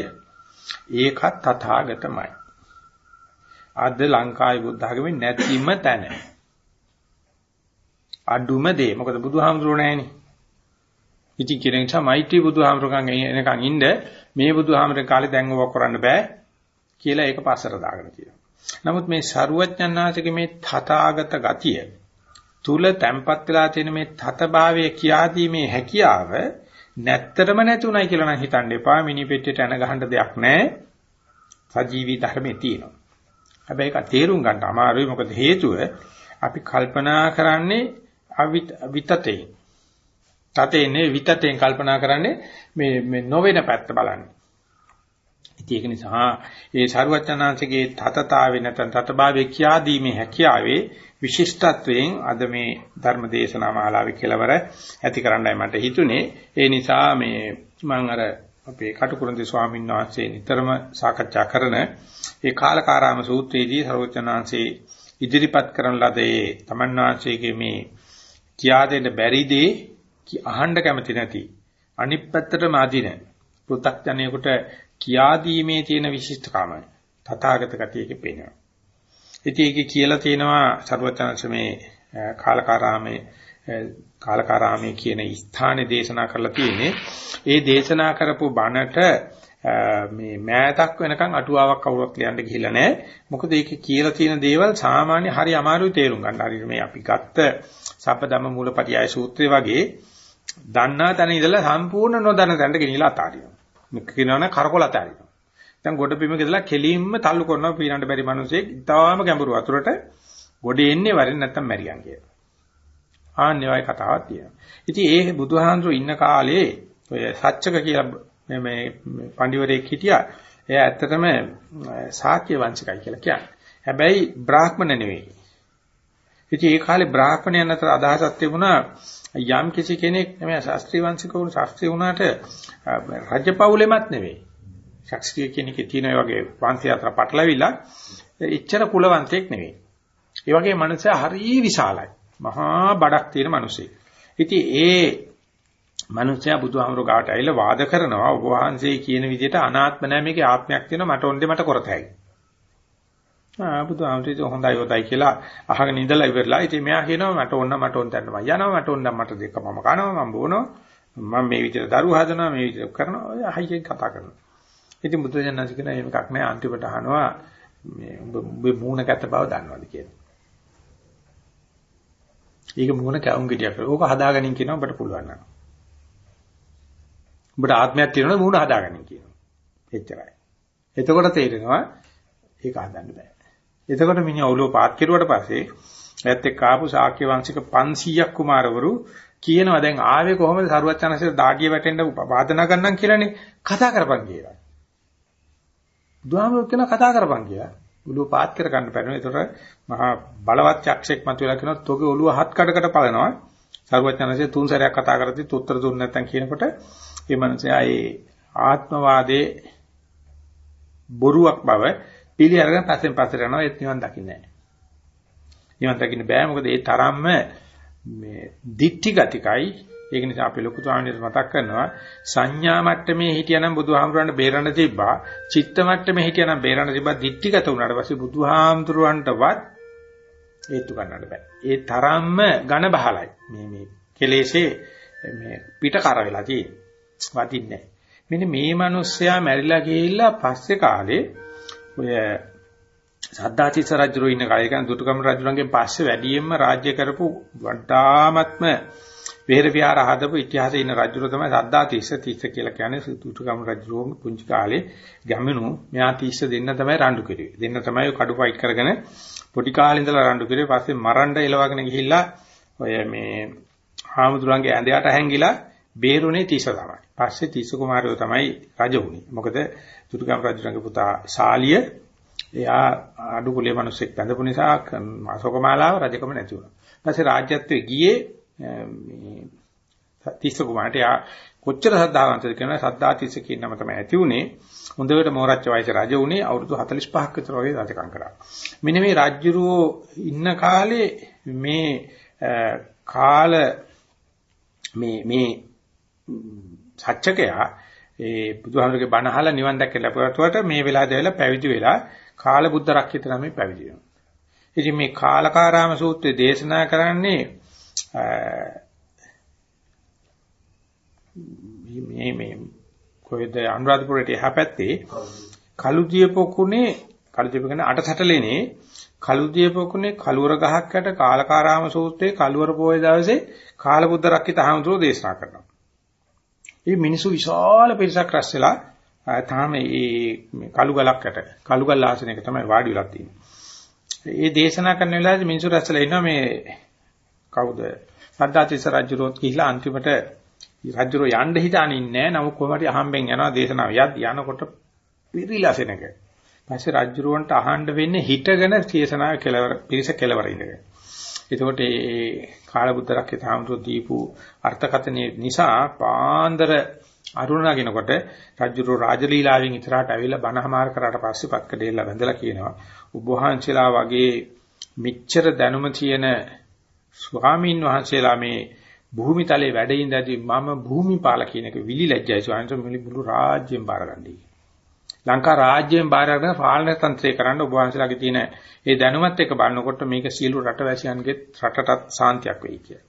ඒකත් තථාගතමයි. අද ලංකාවේ බුද්ධ ආගමේ නැතිම තැන. අඩුම දේ. මොකද බුදුහාමුදුරුවෝ නැහෙනේ. ඉති කියන නිසා මෛත්‍රී බුදුහාමරකම් එනකන් ඉන්න මේ බුදුහාමරේ කාලේ දැන් ඕවා කරන්න බෑ කියලා ඒක පස්සට දාගෙන කියනවා. නමුත් මේ ਸਰුවඥාන්සේගේ මේ තථාගත ගතිය තුල තැම්පත් වෙලා තියෙන මේ තතභාවය කියාදීමේ හැකියාව නැත්තරම නැතුණයි කියලා නම් හිතන්න එපා. මිනි පෙට්ටියට එන ගහන්න දෙයක් නැහැ. සජීවී ධර්මයේ තියෙනවා. හැබැයි ඒක තේරුම් ගන්න අමාරුයි. මොකද හේතුව අපි කල්පනා කරන්නේ අවිතතේ. තතේනේ විතතෙන් කල්පනා කරන්නේ මේ මේ නොවන පැත්ත බලන්නේ. ඉතින් ඒක නිසා ඒ සාරවත්චනාංශගේ තතතාවේ නැත්නම් තතභාවයේ කියාදීමේ හැකියාවේ විශිෂ්ටත්වයෙන් අද මේ ධර්ම දේශනා මාලාවේ කෙලවර ඇති කරන්නයි මට හිතුනේ. ඒ නිසා මේ මම අර අපේ කටුකුරුන්දේ ස්වාමීන් වහන්සේ නිතරම සාකච්ඡා කරන ඒ කාලකාරාම සූත්‍රයේදී සර්වචනාංශේ ඉදිරිපත් කරන ලද ඒ තමන්වාංශයේ මේ කියා දෙන්න බැරි දේ අහන්න කැමති නැති අනිත් පැත්තටම අදින පෘථග්ජනයෙකුට කියා දීමේ තියෙන විශිෂ්ටකම තථාගත ගතියක පේනවා. ඉතින් ඒකේ කියලා තියෙනවා සර්වචනංශ මේ කාලකාරාමේ කාලකාරාමේ කියන ස්ථානේ දේශනා කරලා තියෙන්නේ. ඒ දේශනා කරපු බණට මේ මෑතක් වෙනකන් අටුවාවක් කවුරුත් ලියන්න ගිහිල්ලා නැහැ. මොකද ඒකේ කියලා තියෙන දේවල් සාමාන්‍ය හරි අමාරුයි තේරුම් ගන්න. හරියට මේ අපි ගත්ත සපදම මූලපටිආය සූත්‍රය වගේ දන්නා තැන ඉඳලා සම්පූර්ණ නොදන්න තැනට ගෙනිලා අතාරිනවා. මේක කියනවනේ කරකොල අතාරිනවා. දැන් ගොඩ බිමක ඉඳලා කෙලින්ම තල්ලු කරනවා පීනන්න බැරි මිනිසෙක් ඉතාලම ගැඹුරු වතුරට ගොඩ එන්නේ වරින් නැත්තම් මැරියන් කියලා. ආන්නේ වගේ කතාවක් තියෙනවා. ඉතින් ඒ බුදුහාඳුර ඉන්න කාලේ ඔය සත්‍යක කියලා මේ මේ පඬිවරයෙක් හිටියා. එයා ඇත්තටම ශාක්‍ය වංශිකයි කියලා කියන්නේ. හැබැයි බ්‍රාහ්මණ නෙවෙයි. ඉතින් ඒ කාලේ බ්‍රාහ්මණයන් අතර අදහසක් තිබුණා යම් කිසි කෙනෙක් නෙමෙයි ශාස්ත්‍රීය වංශික වුණ ශාස්ත්‍රීය වුණාට රජපෞලෙමත් නෙවෙයි. ශාස්ත්‍රීය කෙනෙක්ගේ තියෙන වගේ වංශය අතර පටලවිලා ඉච්ඡර කුලවන්තයෙක් නෙවෙයි. ඒ වගේ මනුස්සයා හරිය විශාලයි. මහා බඩක් තියෙන මිනිසෙක්. ඉතින් ඒ මිනිසයා බුදුහාමුදුර ගාට ඇවිල්ලා වාද කරනවා ඔබ වහන්සේ කියන විදිහට අනාත්ම නැහැ මේකේ ආත්මයක් තියෙනවා මට ඔන්නේ මට කරතයි. ආ බුදුහාමුදුරේ හොඳයි හොඳයි කියලා අහගෙන ඉඳලා ඉවරලා ඉතින් මෙයා කියනවා මට ඕන මට ඕන තැනම යනවා මට ඕන මට දෙක මම කනවා මම බොනවා මම මේ විදිහට දරුවෝ හදනවා මේ විදිහට කරනවා ඔය හයියෙන් කතා කරනවා. ඉතින් බුදුජානක කියන එහෙම එකක් නැහැ අන්තිමට අහනවා මේ ඔබ මූණ කැත බව දන්නවද කියලා. ඒක මූණ කැවුම් ගෙඩියක්. ඕක හදාගනින් කියනවා ඔබට පුළුවන් නේද? ඔබට ආත්මයක් තියෙනවනේ මූණ හදාගනින් කියනවා. එච්චරයි. එතකොට තේරෙනවා ඒක හදන්න බෑ. එතකොට මිනිහා ඔළුව පාත් කෙරුවට පස්සේ ඇත්ත එක්ක ආපු ශාක්‍ය වංශික 500ක් කුමාරවරු කියනවා දැන් ආවේ කොහොමද සරුවචනසේ දාඩිය වැටෙන්න වාදනා ගන්නම් කියලානේ කතා කරපන් කියලා. බුදුහාමුදුරුවෝ කියන කතා කරපන් කියලා. ඔළුව පාත් කර ගන්න බැරිනේ. ඒතර මහා බලවත් යක්ෂයෙක් මතුවලා කියනවා තෝගේ ඔළුව හත් කඩකට පලනවා. සරුවචනසේ තුන් සැරයක් කතා කරද්දි උත්තර දුන්නේ නැත්නම් කියනකොට මේ මනුස්සයා ඒ ආත්මවාදයේ බොරුවක් බව පිළි අරගෙන පස්සෙන් පස්සට යනවා. ඒත් නිවන් දකින්නේ නැහැ. නිවන් දකින්න බෑ. මොකද ඒ තරම්ම මේ දික්ටි ගතිකයි. ඒක නිසා අපි ලොකු ස්වාමීන් මතක් කරනවා සංඥා මට්ටමේ හිටියනම් බුදුහාමුදුරන්ට බේරන්න තිබ්බා. චිත්ත මට්ටමේ හිටියනම් බේරන්න තිබ්බා. දික්ටිගත වුණාට පස්සේ බුදුහාමුදුරන්ටවත් ඒත්තු ගන්නට බෑ. ඒ තරම්ම ඝන බහලයි. මේ මේ කෙලෙසේ මේ පිට කර වෙලා තියෙන්නේ. වදින්නේ මෙන්න මේ මිනිස්සයා මැරිලා ගිහිල්ලා පස්සේ කාලේ ඔය සද්දාචිත්ත රජුරෝ ඉන්න කාලේ කියන්නේ දුටුගම රජුරන්ගෙන් පස්සේ වැඩියෙන්ම රාජ්‍ය කරපු වඩාමත්ම විහෙර විහාර හදපු ඉතිහාසයේ ඉන්න රජුර තමයි සද්දාතිස්ස තිස්ස කියලා කියන්නේ සුතුටුගම රජුගේ පුංචි කාලේ ගැමිණු මෙයා තිස්ස දෙන්න තමයි රණ්ඩු කෙරුවේ. දෙන්න තමයි කඩු ෆයිට් කරගෙන පොඩි කාලේ ඉඳලා රණ්ඩු කෙරුවේ. පස්සේ මරණ්ඩ එලවගෙන ගිහිල්ලා ඔය මේ හාමුදුරන්ගේ ඇඳයට හැංගිලා බේරුනේ තිස්ස තමයි. පස්සේ තිස්ස කුමාරයෝ තමයි රජ වුණේ. මොකද සුතුටුගම රජුගේ පුතා ශාලිය එයා අඩු කුලයේ මිනිස්සෙක් බැඳපු නිසා අශෝකමාලාව රජකම නැති වුණා. ඊපස්සේ රාජ්‍යත්වයේ ගියේ මේ තිස්ස කුමාරට යා කොච්චර සද්ධාවන්තද කියනවා සද්ධාතිස්ස කියන නම තමයි ඇති උනේ. හොඳට මෝරච්ච වයසේ රජ උනේ අවුරුදු 45ක් විතර වගේ රජකම් කරා. මෙන්න මේ රාජ්‍යරුවෝ ඉන්න කාලේ මේ කාල මේ මේ සත්‍යකයා ඒ බුදුහාමුදුරගේ බණ අහලා නිවන් දැක්ක ලැබුවට මේ වෙලාවට වෙලා පැවිදි වෙලා කාල බුද්ධ රක්කිත නම් පැවිදි වෙනවා. ඉතින් මේ කාලකාරාම සූත්‍රය දේශනා කරන්නේ මේ මේ කොහෙද අනුරාධපුරයට එහා පැත්තේ කළුදිය පොකුණේ කළුදිය පොකුණේ අටසටලේනේ කළුදිය පොකුණේ කලුවර ගහක් යට කාලකාරාම සූත්‍රයේ කලුවර පොයේ දවසේ කාලබුද්ධ රක්කිත ආමතුරු දේශනා කරනවා. මේ මිනිසු විශාල පිරිසක් රැස් වෙලා තාම මේ කළු ගලක් යට කළු ගල් ආසනයක තමයි වාඩි වෙලා තියෙන්නේ. මේ දේශනා කරන වෙලාවේ මිනිසු රැස්ලා ඉන්නවා මේ කවුද? සද්දාතිස්ස රජුරෝත් ගිහිලා අන්තිමට රජුරෝ යන්න හිතාන ඉන්නේ නැහැ. නමුත් කොහොමද අහම්බෙන් යනවා දේශනාව. යත් යනකොට පිරිලා සෙනක. පස්සේ රජුරවන්ට අහන්න වෙන්නේ හිටගෙන දේශනාව කෙලවර පිරිස කෙලවර ඉඳගෙන. එතකොට මේ කාලබුද්ධරක්කේ තාමතු දීපු අර්ථකථනයේ නිසා පාන්දර අරුණ නගිනකොට රජුරෝ රාජලීලාවෙන් ඉතරහට ඇවිල්ලා බණහමාර කරාට පස්සේ පත්කඩේලා වැඳලා කියනවා ඔබ වහන්සේලා වගේ මෙච්චර දැනුම තියෙන ස්වාමීන් වහන්සේලා මේ භූමිතලේ වැඩ ඉඳදී මම භූමිපාල කියන එක විලිලැජ්ජයි ස්වාමීන් වහන්සේ මුළු රාජ්‍යයෙන් බාරගන්නයි. ලංකා රාජ්‍යයෙන් බාරගෙන පාලන තන්ත්‍රය කරන්න ඔබ වහන්සේලාගේ තියෙන ඒ දැනුමත් එක්ක බලනකොට මේක සියලු රටවැසියන්ගේ රටටත් සාන්තියක් වෙයි කියලා.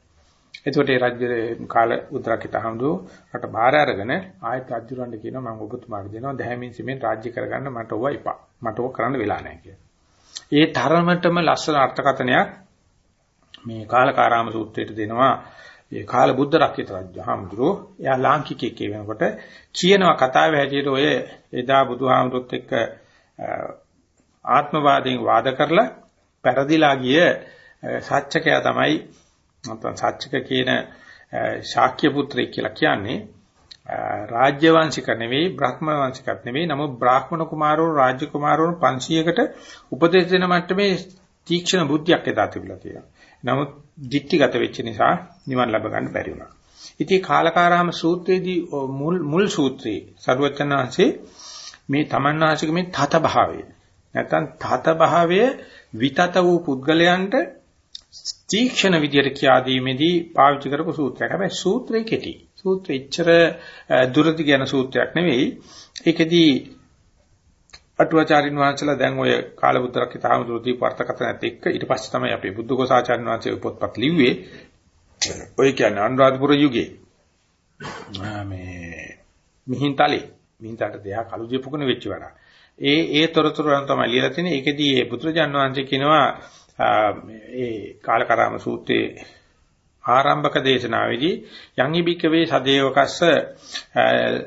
එතකොට ඒ රාජ්‍ය කාල උද්දරකිත හඳු රට බාර අරගෙන ආයත රජුරන්ට කියනවා මම ඔබතුමාට දෙනවා දැහැමින් සිමෙන් රාජ්‍ය කරගන්න මට ඕවා එපා. මට ඕක කරන්න වෙලා නැහැ කියලා. ඒ තරමටම ලස්සන අර්ථකථනයක් මේ කාලකාරාම සූත්‍රයට දෙනවා. ඒ කාල බුද්ධ රක්කිත රජු හාමුදුරුවෝ එයා ලාංකිකයෙක් වෙනකොට කියනවා කතාවේ හැටියට ඔය එදා බුදුහාමුදුරුවොත් එක්ක ආත්මවාදයෙන් වාද කරලා පෙරදිලා ගිය සත්‍යකයා තමයි නැත්නම් සත්‍යක කියන ශාක්‍ය පුත්‍රයෙක් කියලා කියන්නේ රාජ්‍ය වංශික නෙවෙයි බ්‍රහ්ම වංශිකත් නෙවෙයි නමුත් බ්‍රාහ්මණ කුමාරවරු රාජ්‍ය කුමාරවරු 500කට උපදෙස් දෙන මට්ටමේ තීක්ෂණ බුද්ධියක් එදා තිබුණා කියලා. නමුත් ditthිගත වෙච්ච නිසා නිවන් ලැබ ගන්න බැරි වුණා. ඉතින් කාලකාරාම සූත්‍රයේදී මුල් මුල් සූත්‍රයේ සර්වචනාංශේ මේ තමන්වාසික මේ තත භාවය නැත්නම් තත භාවය විතත වූ පුද්ගලයන්ට තීක්ෂණ විදියට කියා දීමේදී පාවිච්චි කරපු සූත්‍රයක්. හැබැයි සූත්‍රේ කෙටි. සූත්‍රය එච්චර දුරදි කියන සූත්‍රයක් නෙවෙයි. ඒකෙදී අටුවාචාරින් වහන්සේලා දැන් ඔය කාලබුද්දරක් හිතාමතුරු දීප වර්තකතනත් එක්ක ඊට පස්සේ තමයි අපේ බුද්ධඝෝසාචාර්ය වහන්සේ පොත්පත් ලිව්වේ. ඔය කියන්නේ අනුරාධපුර යුගයේ මේ මිහින්තලේ මිහින්තට දෙහා කළු දීපුකන වෙච්ච වැඩ. ඒ ඒ තොරතුරු තමයි ලියලා තියෙන්නේ. ඒකෙදී ඒ පුත්‍රජාන් වහන්සේ කියනවා ඒ කාලකරාම සූත්‍රයේ ආරම්භක දේශනාවේදී යං ඉබිකවේ සදේවකස්ස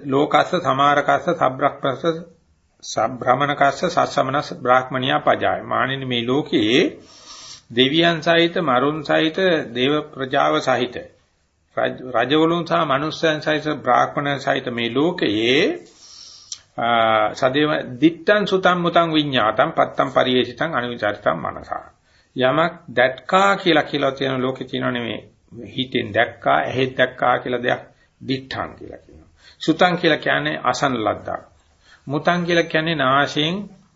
ලෝකස්ස සමාරකස්ස සබ්‍රක්පස්ස සබ්‍රාහමනකස්ස සස්සමනස් බ්‍රාහ්මණියා පජාය මානින මේ ලෝකයේ දෙවියන් සහිත මරුන් සහිත දේව ප්‍රජාව සහිත රජවලුන් සහ මනුස්සයන් සහිත බ්‍රාහ්මණ සහිත මේ ලෝකයේ සදේව දිත්තං සුතං මුතං විඤ්ඤාතං පත්තං පරියේසිතං අනුවිචාරිතං මනසා යමක් දැක්කා කියලා කියලා තියෙන ලෝකේ තියෙනව නෙමෙයි හිතෙන් දැක්කා, ඇහෙත් දැක්කා කියලා දෙයක් දිඨං කියලා කියනවා. සුතං කියලා කියන්නේ අසන ලද්දා. මුතං කියලා කියන්නේ නාසයෙන්,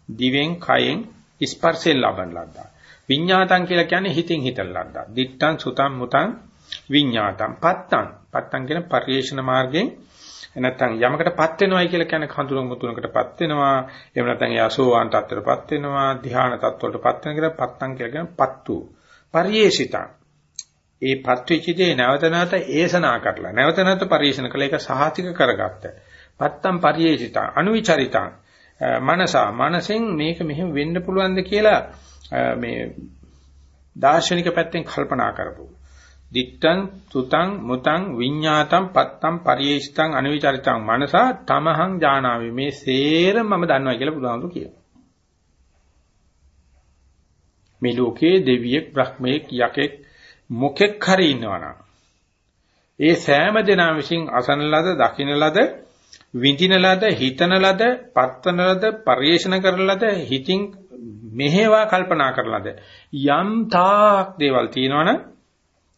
දිවෙන්, කයෙන් ස්පර්ශයෙන් ලබන ලද්දා. විඤ්ඤාතං කියලා කියන්නේ හිතින් හිතන ලද්දා. දිත්තං සුතං මුතං විඤ්ඤාතං පත්තං. පත්තං කියන පරිේශන මාර්ගයෙන් නැත්නම් යමකටපත් වෙනවයි කියලා කියන්නේ කඳුළු මුතුනකටපත් වෙනවා. එහෙම නැත්නම් ඒ අසෝවාන් තත්ත්වයටපත් වෙනවා. ධ්‍යාන තත්ත්වයටපත් වෙන කියලා පත්තං කියලා කියන පත්තු. පරිේශිතං ඒ පත්විච්ච දේ නැවත නැවත ඒසනා කරලා නැවත නැවත පරිශන කළ එක සහතික කරගත්ත. පත්තම් පරිේෂිතා අනුවිචරිතා මනසා මනසෙන් මේක මෙහෙම වෙන්න පුළුවන්ද කියලා මේ දාර්ශනික පැත්තෙන් කල්පනා කරපො. දිත්තං සුතං මුතං විඤ්ඤාතං පත්තං පරියේෂ්ඨං අනිවිචරිතං මනසා තමහං ඥානාමි මේ සේරම මම දන්නවා කියලා බුදුහාමුදුරු කියනවා. මේ ලෝකේ දෙවියෙක් බ්‍රහ්මයෙක් යකෙක් මොකෙක් හරි ඉන්නවනම් ඒ සෑම දෙනා විසින් අසන ලද දකින ලද විඳින ලද හිතන ලද පත්තන ලද පරිේශන කරන ලද හිතින් මෙහෙවා කල්පනා කරන ලද යම් තාක් දේවල් තියෙනවනම්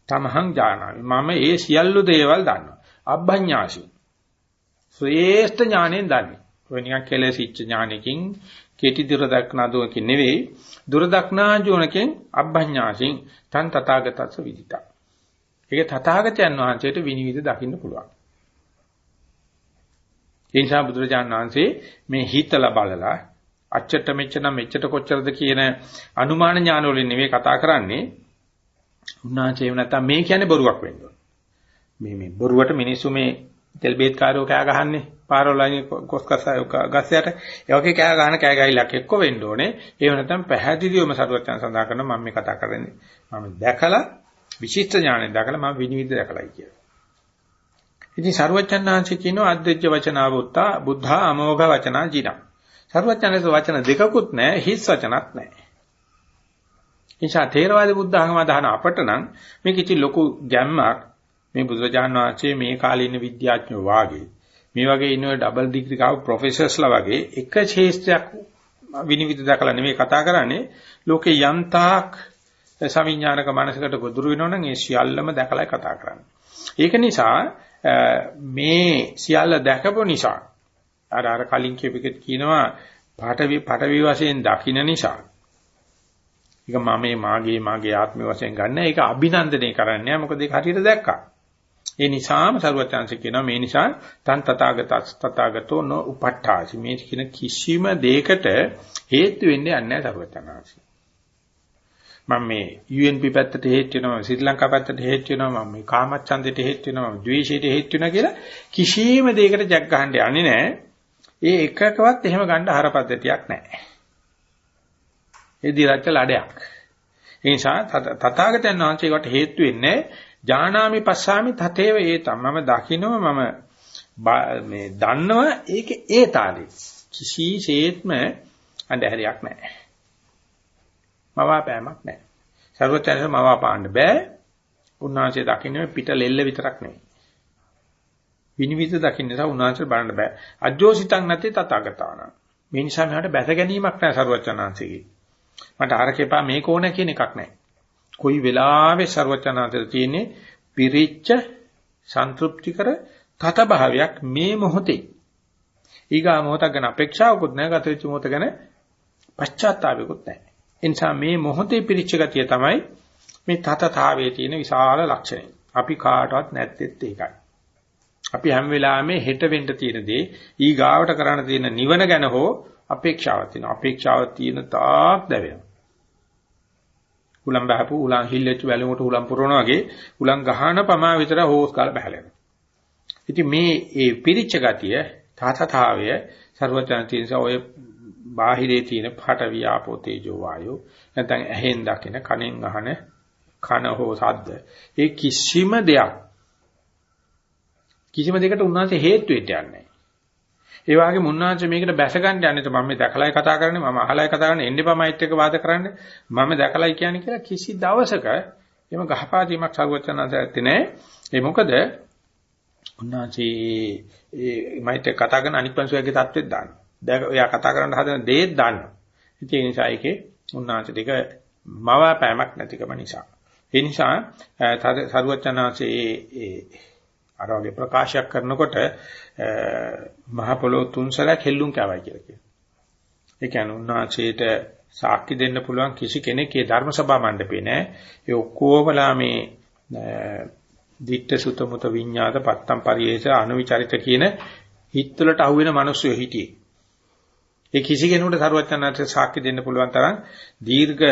තමහං ඥානාමි. මම ඒ සියල්ල දේවල් දන්නවා. අබ්බඤ්ඤාසි. ශ්‍රේෂ්ඨ ඥාණයෙන් දන්නේ. ඔය නිකන් කෙලෙසිච්ච ඥානකින් කෙටි දුර දක්නා දුවකින් නෙවෙයි දුර දක්නා ජෝනකින් අබ්බඤ්ඤාසින් තන් තථාගතස්ස විදිතා. ඒක තථාගතයන් වහන්සේට විනිවිද දකින්න පුළුවන්. ඒ නිසා බුදුරජාණන් වහන්සේ මේ හිතලා බලලා අච්චට මෙච්චර මෙච්චර කොච්චරද කියන අනුමාන ඥාන වලින් නෙවෙයි කතා කරන්නේ. උන්වහන්සේ නැත්තම් මේ කියන්නේ බොරුවක් වෙන්න මේ මේ බොරුවට මිනිස්සු මේ තෙල් බේත් කාරෝ කෑ ගහන්නේ පාරවලයි කොස්කස ගස්සයට ඒ වගේ කෑ ගහන කෑ ගහයිලක් එක්ක වෙන්න ඕනේ. ඒව නැත්තම් පැහැදිලිවම සරුවචන සඳහන් කරන මම මේ කතා කරන්නේ මම දැකලා විශිෂ්ට ඥාණය දැකලා මම විනිවිද දැකලායි කියලා. ඉතින් සරුවචනාංශ කියනවා අද්දෙච්ච වචනාවුත්තා බුද්ධා අමෝඝ වචනා ජිනා. සරුවචනසේ වචන දෙකකුත් නැහැ හිස් වචනත් නැහැ. එනිසා ථේරවාදී බුද්ධ ආගම දහන අපට නම් මේ කිසි ලොකු ගැම්මක් මේ බුදුරජාණන් වහන්සේ මේ කාලේ ඉන්න විද්‍යාඥයෝ වාගේ මේ වගේ ඉන්න ඩබල් ඩිග්‍රී කාව ප්‍රොෆෙසර්ස්ලා වගේ එක ශේෂ්ත්‍රයක් විනිවිද දකලා නෙමෙයි කතා කරන්නේ ලෝකේ යන්තාක් සවිඥානික මනසකට ගොදුරු වෙනවනම් ඒ සියල්ලම දැකලා කතා කරන්නේ. ඒක නිසා මේ සියල්ල දැකපු නිසා අර අර කලින් කියපෙකත් කියනවා පාඨවි පාඨවි වශයෙන් දකින්න නිසා. ඒක මම මේ මාගේ මාගේ ආත්ම වශයෙන් ගන්න ඒක අභිනන්දනය කරන්නේ මොකද ඒක හරියට දැක්කා. ඒ නිසාම සරුවචාන්සේ කියනවා මේ නිසා තන් තථාගතස් තථාගතෝ නො උපට්ඨාසි මේ කියන කිසිම දෙයකට හේතු වෙන්නේ නැහැ සරුවචාන්සේ. මම මේ UNP පැත්තට හේතු වෙනවා ශ්‍රී ලංකා පැත්තට හේතු වෙනවා මම මේ කාමච්ඡන්දයට හේතු වෙනවා ද්වේෂයට හේතු වෙනවා කියලා කිසිම දෙයකට ජග් ගහන්න යන්නේ නැහැ. ඒ එකකවත් එහෙම ගන්න ආහාරපද්ධතියක් නැහැ. ඒ දිරච්ච ලඩයක්. ඒ නිසා තථාගතයන් වහන්සේකට හේතු වෙන්නේ ඥානාමි පස්සාමි තතේව ඒතම් මම දකින්නව මම මේ දන්නව ඒකේ ඒ තාලේ කිසිසේත්ම අඳුරයක් නැහැ. මවාපෑමක් නැහැ. සර්වචන්සේ මවාපාන්න බෑ. උන්වහන්සේ දකින්නේ පිට ලෙල්ල විතරක් නෙවෙයි. විනිවිද දකින්න නිසා උන්වහන්සේ බලන්න බෑ. අජෝසිතං නැති තථාගතාන. මේ නිසා මට බැස ගැනීමක් නැහැ සර්වචනාංශයේ. මට අරකේපා මේක ඕන කියන එකක් නැහැ. කොයි වෙලාවෙ සර්වචනාංශයේ තියෙන්නේ පිරිච්ච සන්තුප්තිකර තත භාවයක් මේ මොහොතේ. ඊගා මොහොතක් ගැන අපේක්ෂාවකුත් නැහැ ගත වෙච්ච මොහොත ගැන පශ්චාත්තාවයකුත් නැහැ. ඒ නිසා මේ මොහොතේ පිරිච්ච ගතිය තමයි මේ තතතාවයේ තියෙන විශාල ලක්ෂණය. අපි කාටවත් නැත්තේත් ඒකයි. අපි හැම වෙලාවෙම හෙට වෙන්න තියෙන දේ ඊ ගාවට කරන්න තියෙන නිවන ගැන හෝ අපේක්ෂාවක් තියෙනවා. අපේක්ෂාවක් තියෙන තාක් දැවෙනවා. උලම් බහපු උලන් හිල්ලෙච්ච වැලුමට උලම් පුරවනවා වගේ උලන් ගහන පමා විතර හෝස් කාලා බහැලෙනවා. ඉතින් මේ ඒ පිරිච්ච ගතිය තාතතාවය ਸਰවචන තියෙනස ඔය බාහිරේ තියෙන පට වියාපෝ තේජෝ වායෝ නැත්නම් ඇහෙන් දකින කනෙන් අහන කන හෝ සද්ද. ඒ කිසිම දෙයක් කිසිම දෙයකට උන්වහන්සේ හේතු වෙට යන්නේ ඒ වගේම උන්වහන්සේ මේකට බැස ගන්න යන්නේ මම මේ දැකලායි කතා කරන්නේ මම අහලායි කතා කරන්නේ එන්නේ පමයිත් එක්ක වාද කරන්නේ. මම දැකලායි කියන්නේ කියලා කිසි දවසක එම ගහපාදීමක් සර්වචනන්සයත් නෑ ඒ මොකද උන්වහන්සේ ඒ මයිත් කතා කරන අනිත් පන්සුවගේ தත්වෙත් දානවා. දැන් එයා කතා කරන්න හදන දේත් දන්නවා. ඒ නිසා ඒකේ උන්වහන්සේ දෙක මවාපෑමක් නැතිකම නිසා. ඒ නිසා සරුවචනාංශේ ඒ අර වගේ ප්‍රකාශයක් කරනකොට මහ පොළොව තුන්සලක් හෙල්ලුම් කෑවයි කියලා කියනවා. ඒ කියන්නේ උන්වහන්සේට සාක්ෂි දෙන්න පුළුවන් කිසි කෙනෙක් ඒ ධර්ම සභා මණ්ඩපේ නෑ. ඒ ඔක්කොමලා මේ දිට්ඨ සුත මුත විඤ්ඤාත පත්තම් පරියේෂ අනුවිචරිත කියන හිත්වලට අහුවෙන මිනිස්සු හිටියේ. ඒ කිසි කෙනෙකුට සරුවචනාංශ සාක්ෂි දෙන්න පුළුවන් තරම් දීර්ඝ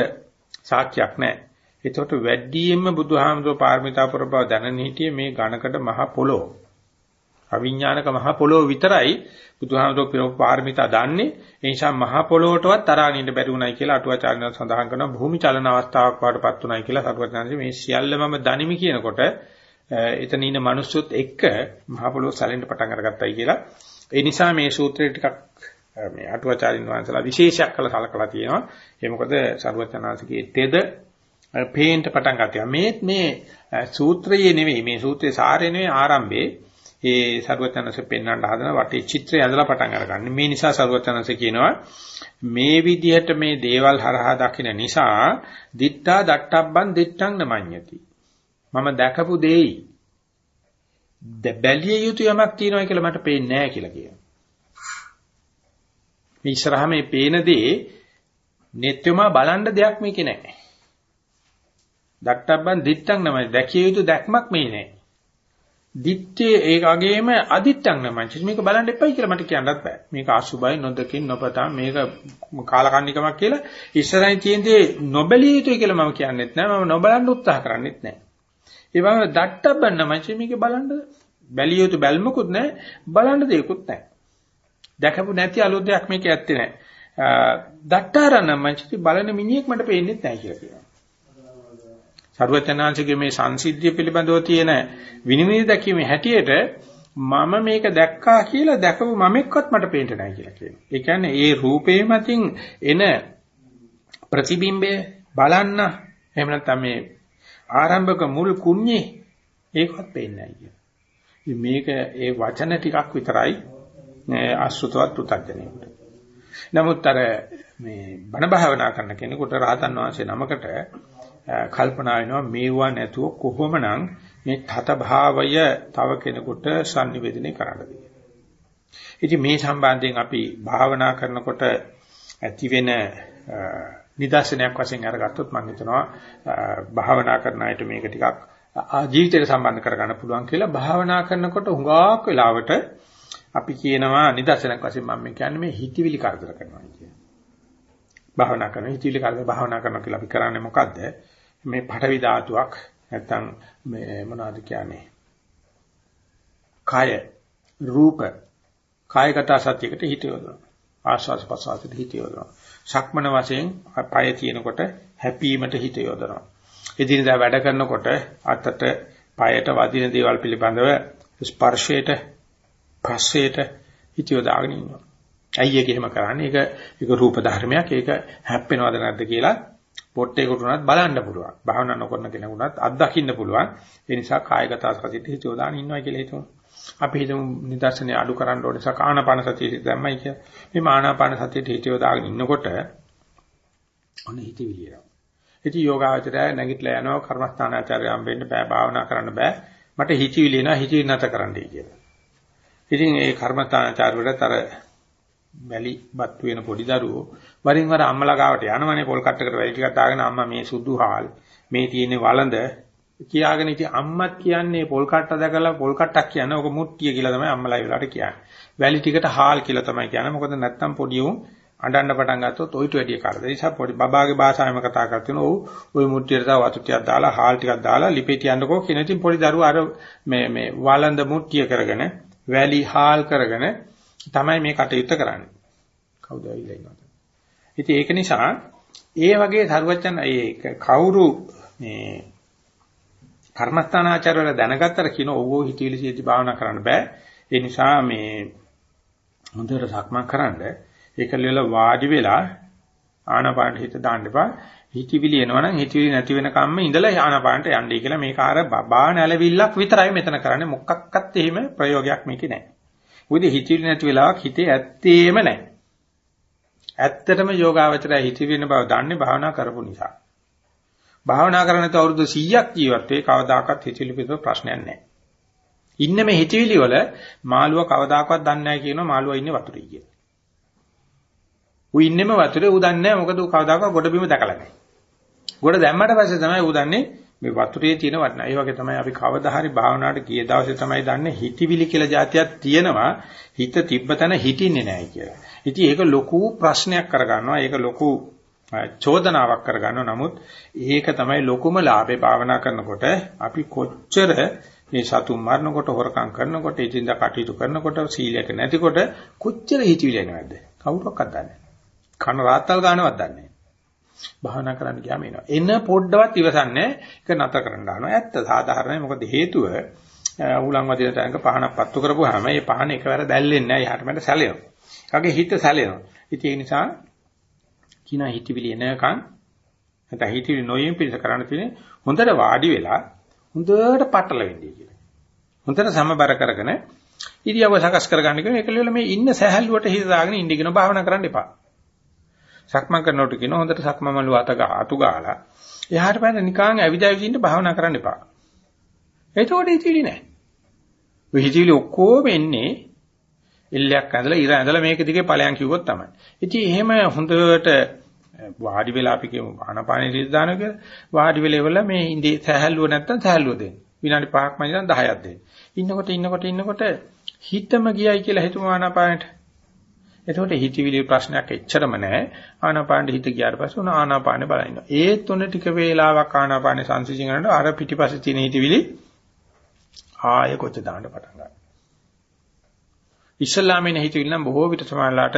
සාක්ෂියක් නැහැ. ඒකට වැඩියෙන්ම බුදුහාමුදුරුවෝ පාරමිතා පුරපව දැනන හිටියේ මේ ඝනකඩ මහ පොළොව. අවිඥානික මහ පොළොව විතරයි බුදුහාමුදුරුවෝ පාරමිතා දන්නේ. ඒ නිසා මහ පොළොවටවත් තරහන් ඉන්න බැරි උනායි කියලා අටුවාචාර්යන සඳහන් කරනවා භූමි චලන අවස්ථාවක් වඩපත් උනායි කියලා සරුවචනන්සේ මේ සියල්ලම දනිමි කියනකොට එතන ඉන්න මිනිස්සුත් එක්ක මහ පොළොව සැලෙන්න පටන් අරගත්තයි කියලා. ඒ නිසා මේ සූත්‍රය ටිකක් මේ අටුවාචාරින් වහන්සේලා විශේෂයක් කළ සලකලා තියෙනවා. ඒ මොකද සරුවචනාංශිකයේ තෙද පේන්ට පටන් ගත්තා. මේ මේ සූත්‍රයේ නෙවෙයි මේ සූත්‍රයේ සාරය නෙවෙයි ආරම්භයේ ඒ සරුවචනanse පෙන්වන්න හදන වටේ චිත්‍රය ඇදලා පටන් අරගන්න. මේ නිසා සරුවචනanse කියනවා මේ විදිහට මේ දේවල් හරහා දකින නිසා දිත්තා දට්ටබ්බන් දිත්තං නමඤ්ඤති. මම දැකපු දෙයි බැලිය යුතු යමක් තියෙනවා කියලා මට පේන්නේ නැහැ කියලා කියනවා. මේ ඉස්සරහා මේ පේන දේ නෙත්‍යම බලන්න දෙයක් මේකේ නැහැ. දක්ටබ්බන් දිත්තං නමයි දැකිය යුතු දැක්මක් මේ නැහැ. දිත්තේ ඒ වගේම අදිත්තං නමයි මේක බලන්න එපයි කියලා මට කියන්නත් බෑ. මේක අසුබයි නොදකින් නොපතා මේක කාලකන්නිකමක් කියලා ඉස්සරහින් තියෙන දේ නොබැලිය යුතුයි කියලා මම කියන්නෙත් නෑ. මම නොබලන්න උත්සාහ කරන්නෙත් නෑ. ඒ වගේම දක්ටබ්බන් නමයි මේක බලන්න බැලිය යුතු බැල්මකුත් නෑ. බලන්න දෙයක්කුත් නෑ. දැකපු නැති අලුත් දෙයක් මේක ඇත්තේ නෑ. දට්ටාරණ මංචි බලන මිනිහෙක් මට පේන්නේ නැහැ කියලා කියනවා. සරුවචනාංශගේ මේ සංසිද්ධිය පිළිබඳව තියෙන විනිවිද දැකීමේ හැටියට මම මේක දැක්කා කියලා දැකපු මමෙක්වත් මට පේන්නේ නැහැ කියලා කියනවා. ඒ කියන්නේ ඒ රූපේ මතින් එන ප්‍රතිබිම්බය බලන්න එහෙම නැත්නම් මේ ආරම්භක මුල් කුණ්‍යේ ඒකවත් පේන්නේ නැහැ මේක ඒ වචන ටිකක් විතරයි අසුතවත් උත්තරජනෙට. නමුත් අර මේ බණ භාවනා කරන කෙනෙකුට රහතන් වහන්සේ නමකට කල්පනා වෙනවා මේවා නැතුව කොහොමනම් මේ තත භාවය තව කෙනෙකුට sannivedana කරන්නද ඉතින් මේ සම්බන්ධයෙන් අපි භාවනා කරනකොට ඇති වෙන නිදර්ශනයක් වශයෙන් අරගත්තොත් මම හිතනවා භාවනා කරන අයට මේක ටිකක් ජීවිතයට සම්බන්ධ කරගන්න පුළුවන් කියලා භාවනා කරනකොට හුඟක් වෙලාවට අපි කියනවා නිදර්ශනයක් වශයෙන් මම කියන්නේ මේ හිතවිලි කරදර කරනවා කියන. භාවනා කරන හිතවිලි කරදර භාවනා කරනවා කියලා අපි කරන්නේ මොකද්ද? මේ පඨවි ධාතුවක් නැත්තම් මේ මොනවද කියන්නේ? කාය රූප කායගත සත්‍යයකට හිත යොදවනවා. ආස්වාද ප්‍රසආසයට හිත යොදවනවා. සක්මන වශයෙන් පය තියෙනකොට හැපීමට හිත යොදවනවා. එදිනදා වැඩ කරනකොට අතට පයට වදින දේවල් පිළිබඳව ස්පර්ශයට පස්සේට හිත යොදාගෙන ඉන්නවා. ඇයි ඒක එහෙම කරන්නේ? ඒක ඒක රූප ධර්මයක්. ඒක හැප්පෙනවද නැද්ද කියලා පොට්ටේකට උනත් බලන්න පුළුවන්. භාවනා නොකරන කෙනෙකුට අත්දකින්න පුළුවන්. ඒ නිසා කායගත සතියට හිත යොදාගෙන ඉන්නවා කියලා හිතමු. අපි හිතමු නිදර්ශනේ අඩු කරන්න ඕනේ නිසා ආනාපාන සතිය දැම්මයි කිය. මේ ආනාපාන සතියට හිත යොදාගෙන ඉන්නකොට ඔන්න හිතවිලි එනවා. ඉතින් යෝගාචරය නැගිටලා යනවා කර්මස්ථානාචාරයම් වෙන්න බෑ භාවනා කරන්න බෑ. මට හිතවිලි එනවා හිතවිලි නැත කරන්නයි කියලා. ඉතින් ඒ කර්මස්ථානාචාරවලට අර වැලි බත් වෙන පොඩි දරුවෝ වරින් වර අම්මලා ගාවට යනවනේ පොල් කට්ටකට වැලි ටිකක් දාගෙන අම්මා මේ සුදු හාල් මේ තියෙන වළඳ කියාගෙන ඉතින් අම්මත් කියන්නේ පොල් කට්ට දැකලා පොල් කට්ටක් කියන්නේ ඔක මුට්ටිය කියලා තමයි අම්මලා ඒ වෙලාවට කියන්නේ. වැලි ටිකට හාල් කියලා තමයි කියන්නේ. මොකද නැත්තම් පොඩි උන් අඬන්න පටන් ගත්තොත් ඔයිට වැඩිය කරදර. ඒ නිසා පොඩි බබාගේ භාෂාවෙම කතා කරගෙන ඔව් ওই මුට්ටියට තව වතු ටිකක් දාලා හාල් ටිකක් දාලා ලිපේ තියන්නකෝ කියන ඉතින් පොඩි දරුවා අර මේ මේ වළඳ මුට්ටිය කරගෙන වැලි හාල් කරගෙන තමයි මේ කටයුත්ත කරන්නේ. කවුද ඇවිල්ලා ඉන්නවද? ඉතින් ඒක නිසා ඒ වගේ සරුවචන ඒ කවුරු මේ කර්මස්ථානාචාර වල දැනගත්තර කියන ඕවෝ හිතවිලි සියදි භාවනා කරන්න බෑ. ඒ නිසා මේ හොඳට සක්මන් කරන්න ඒකල වාඩි වෙලා ආනාපාන හිත දාන්න එපා. හිතවිලි එනවනම් හිතවිලි නැති වෙන කම්ම ඉඳලා ආනාපානට යන්නයි කියලා මේක අර බබා නැලවිල්ලක් විතරයි මෙතන කරන්නේ මොකක්වත් එහෙම ප්‍රයෝගයක් මේකේ නැහැ. මොකද හිතවිලි නැති වෙලාවක් හිතේ ඇත්තේම නැහැ. ඇත්තටම යෝගාවචරය හිතවින බව දන්නේ භාවනා කරපු නිසා. භාවනා කරනකොට අවුරුදු 100ක් ජීවත් වෙයි කවදාකවත් හිතවිලි පිටු ප්‍රශ්නයක් නැහැ. ඉන්න මේ හිතවිලි වල මාළුව කවදාකවත් දන්නේ නැහැ කියනවා මාළුවා ඉන්නේ වතුරේ කියලා. ඌ ඉන්නෙම වතුරේ ඌ දන්නේ නැහැ මොකද ඌ කවදාකවත් ගොඩ බිම දැකලා නැහැ. ගොඩ දැම්මට පස්සේ තමයි ඌ දන්නේ මේ වතුරේ තියෙන වටිනා. ඒ වගේ තමයි අපි කවදා හරි භාවනාවට ගිය දවසේ තමයි දන්නේ හිතවිලි කියලා જાතියක් තියෙනවා. හිත තිබ්බතන හිටින්නේ නැහැ කියලා. ඉතින් ඒක ලොකු ප්‍රශ්නයක් කරගන්නවා. ඒක ලොකු චෝදනාවක් කරගන්නවා. නමුත් ඒක තමයි ලොකුම ලාභේ භාවනා කරනකොට අපි කොච්චර මේ සතුන් මරනකොට හොරකම් කරනකොට ඉදින්ද කටයුතු කරනකොට සීලයක නැතිකොට කොච්චර හිතවිලි එනවද කවුරක්වත් දන්නේ නැහැ. කන රාත්තල් ගන්නවත් දන්නේ නැහැ. භාවනා කරන්න ගියාම එනවා. එන පොඩ්ඩවත් ඉවසන්නේ ඒක නතර කරන්න ගන්නවා. ඇත්ත සාධාරණයි. මොකද හේතුව උලන් වදින තැනක පහනක් පත්තු කරපුවාම ඒ පහන එකවර දැල්ලෙන්නේ නැහැ. එහාට මට සැලෙනවා. ඒකගේ හිත සැලෙනවා. ඉතින් ඒ නිසා කින හිතවිලි එනකන් නැත්නම් හිතවිලි නොයෙන් පිළිස කරන්න තියෙන්නේ හොඳට වාඩි වෙලා හොඳට පටල වෙන්නේ කියලා. හොඳට සමබර කරගෙන ඉරියව්ව සකස් කරගන්න කියන එක ලෙවල මේ ඉන්න සැහැල්ලුවට හිත දාගෙන ඉන්න කියන භාවනා කරන්න එපා. සක්මන් කරනකොට කියන හොඳට සක්මමලු අත අතු ගාලා එහාට පැන නිකන් ඇවිදවිදින්න භාවනා කරන්න එපා. එතකොට හිතවිලි නැහැ. ඔය හිතවිලි ඔක්කොම එන්නේ එල්ලයක් ඇඳලා ඉර ඇඳලා මේක දිගේ ඵලයන් කිව්වොත් තමයි. ඉතින් එහෙම හොඳට වාඩි වෙලා අපි කියමු ආනපානෙ සිද්ධ දානවා කියලා. වාඩි වෙලෙවල මේ ඉඳි සහැල්ලුව නැත්තම් සහැල්ලුව දෙන්න. විනාඩි 5ක් මන් ඉඳන් 10ක් දෙන්න. ඉන්නකොට ඉන්නකොට ඉන්නකොට හිතම ගියයි කියලා හිතමු ආනාපානෙට. එතකොට හිතවිලි ප්‍රශ්නයක් එච්චරම නැහැ. ආනාපානෙ හිත ගියාට පස්සේ උන ආනාපානෙ බලන්න. ඒ තුන ටික වේලාවක් ආනාපානෙ සංසිඳන කරනකොට අර පිටිපස්සේ තියෙන හිතවිලි ආයෙ කොච්ච දාන්න පටන් ගන්නවා. ඉස්ලාමයේ හිතවිලි නම් බොහෝ විට සමානලාට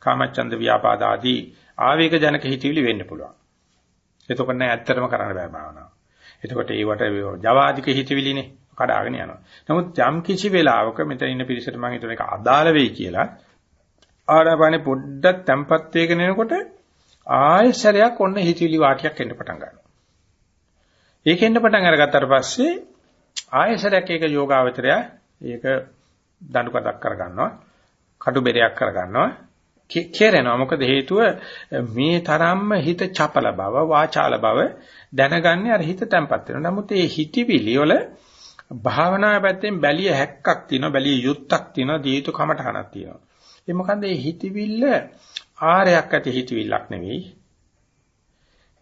කාමච්ඡන්ද ව්‍යාපාද ආදී ආවේග ජනක හිතවිලි වෙන්න පුළුවන්. එතකොට නෑ ඇත්තටම කරන්න බෑ භාවනාව. එතකොට ඒවට ජවාදික හිතවිලිනේ කඩාගෙන යනවා. නමුත් යම් කිසි වෙලාවක මෙතන ඉන්න පිරිසට මම හිතුව එක අදාළ වෙයි කියලා ආරාපනේ පොඩ්ඩක් තැම්පත් වෙගෙන එනකොට ආයෙසරයක් ඔන්න හිතවිලි වාටියක් එන්න පටන් ගන්නවා. ඒක එන්න පටන් අරගත්තාට පස්සේ ආයෙසරයක් ඒක යෝගාවචරය ඒක දඬුකඩක් කරගන්නවා. කටු බෙරයක් කරගන්නවා. කෙරෙනවා. මොකද හේතුව මේ තරම්ම හිත චපල බව, වාචාල බව දැනගන්නේ අර හිත තැම්පත් වෙනවා. නමුත් මේ හිතවිලි වල භාවනා පැත්තෙන් බැලිය හැක්කක් තියෙනවා, බැලිය යුත්තක් තියෙනවා, දීතු කමටහනක් තියෙනවා. ඒ මොකන්ද මේ හිතවිල්ල ආරයක් ඇති හිතවිල්ලක් නෙවෙයි.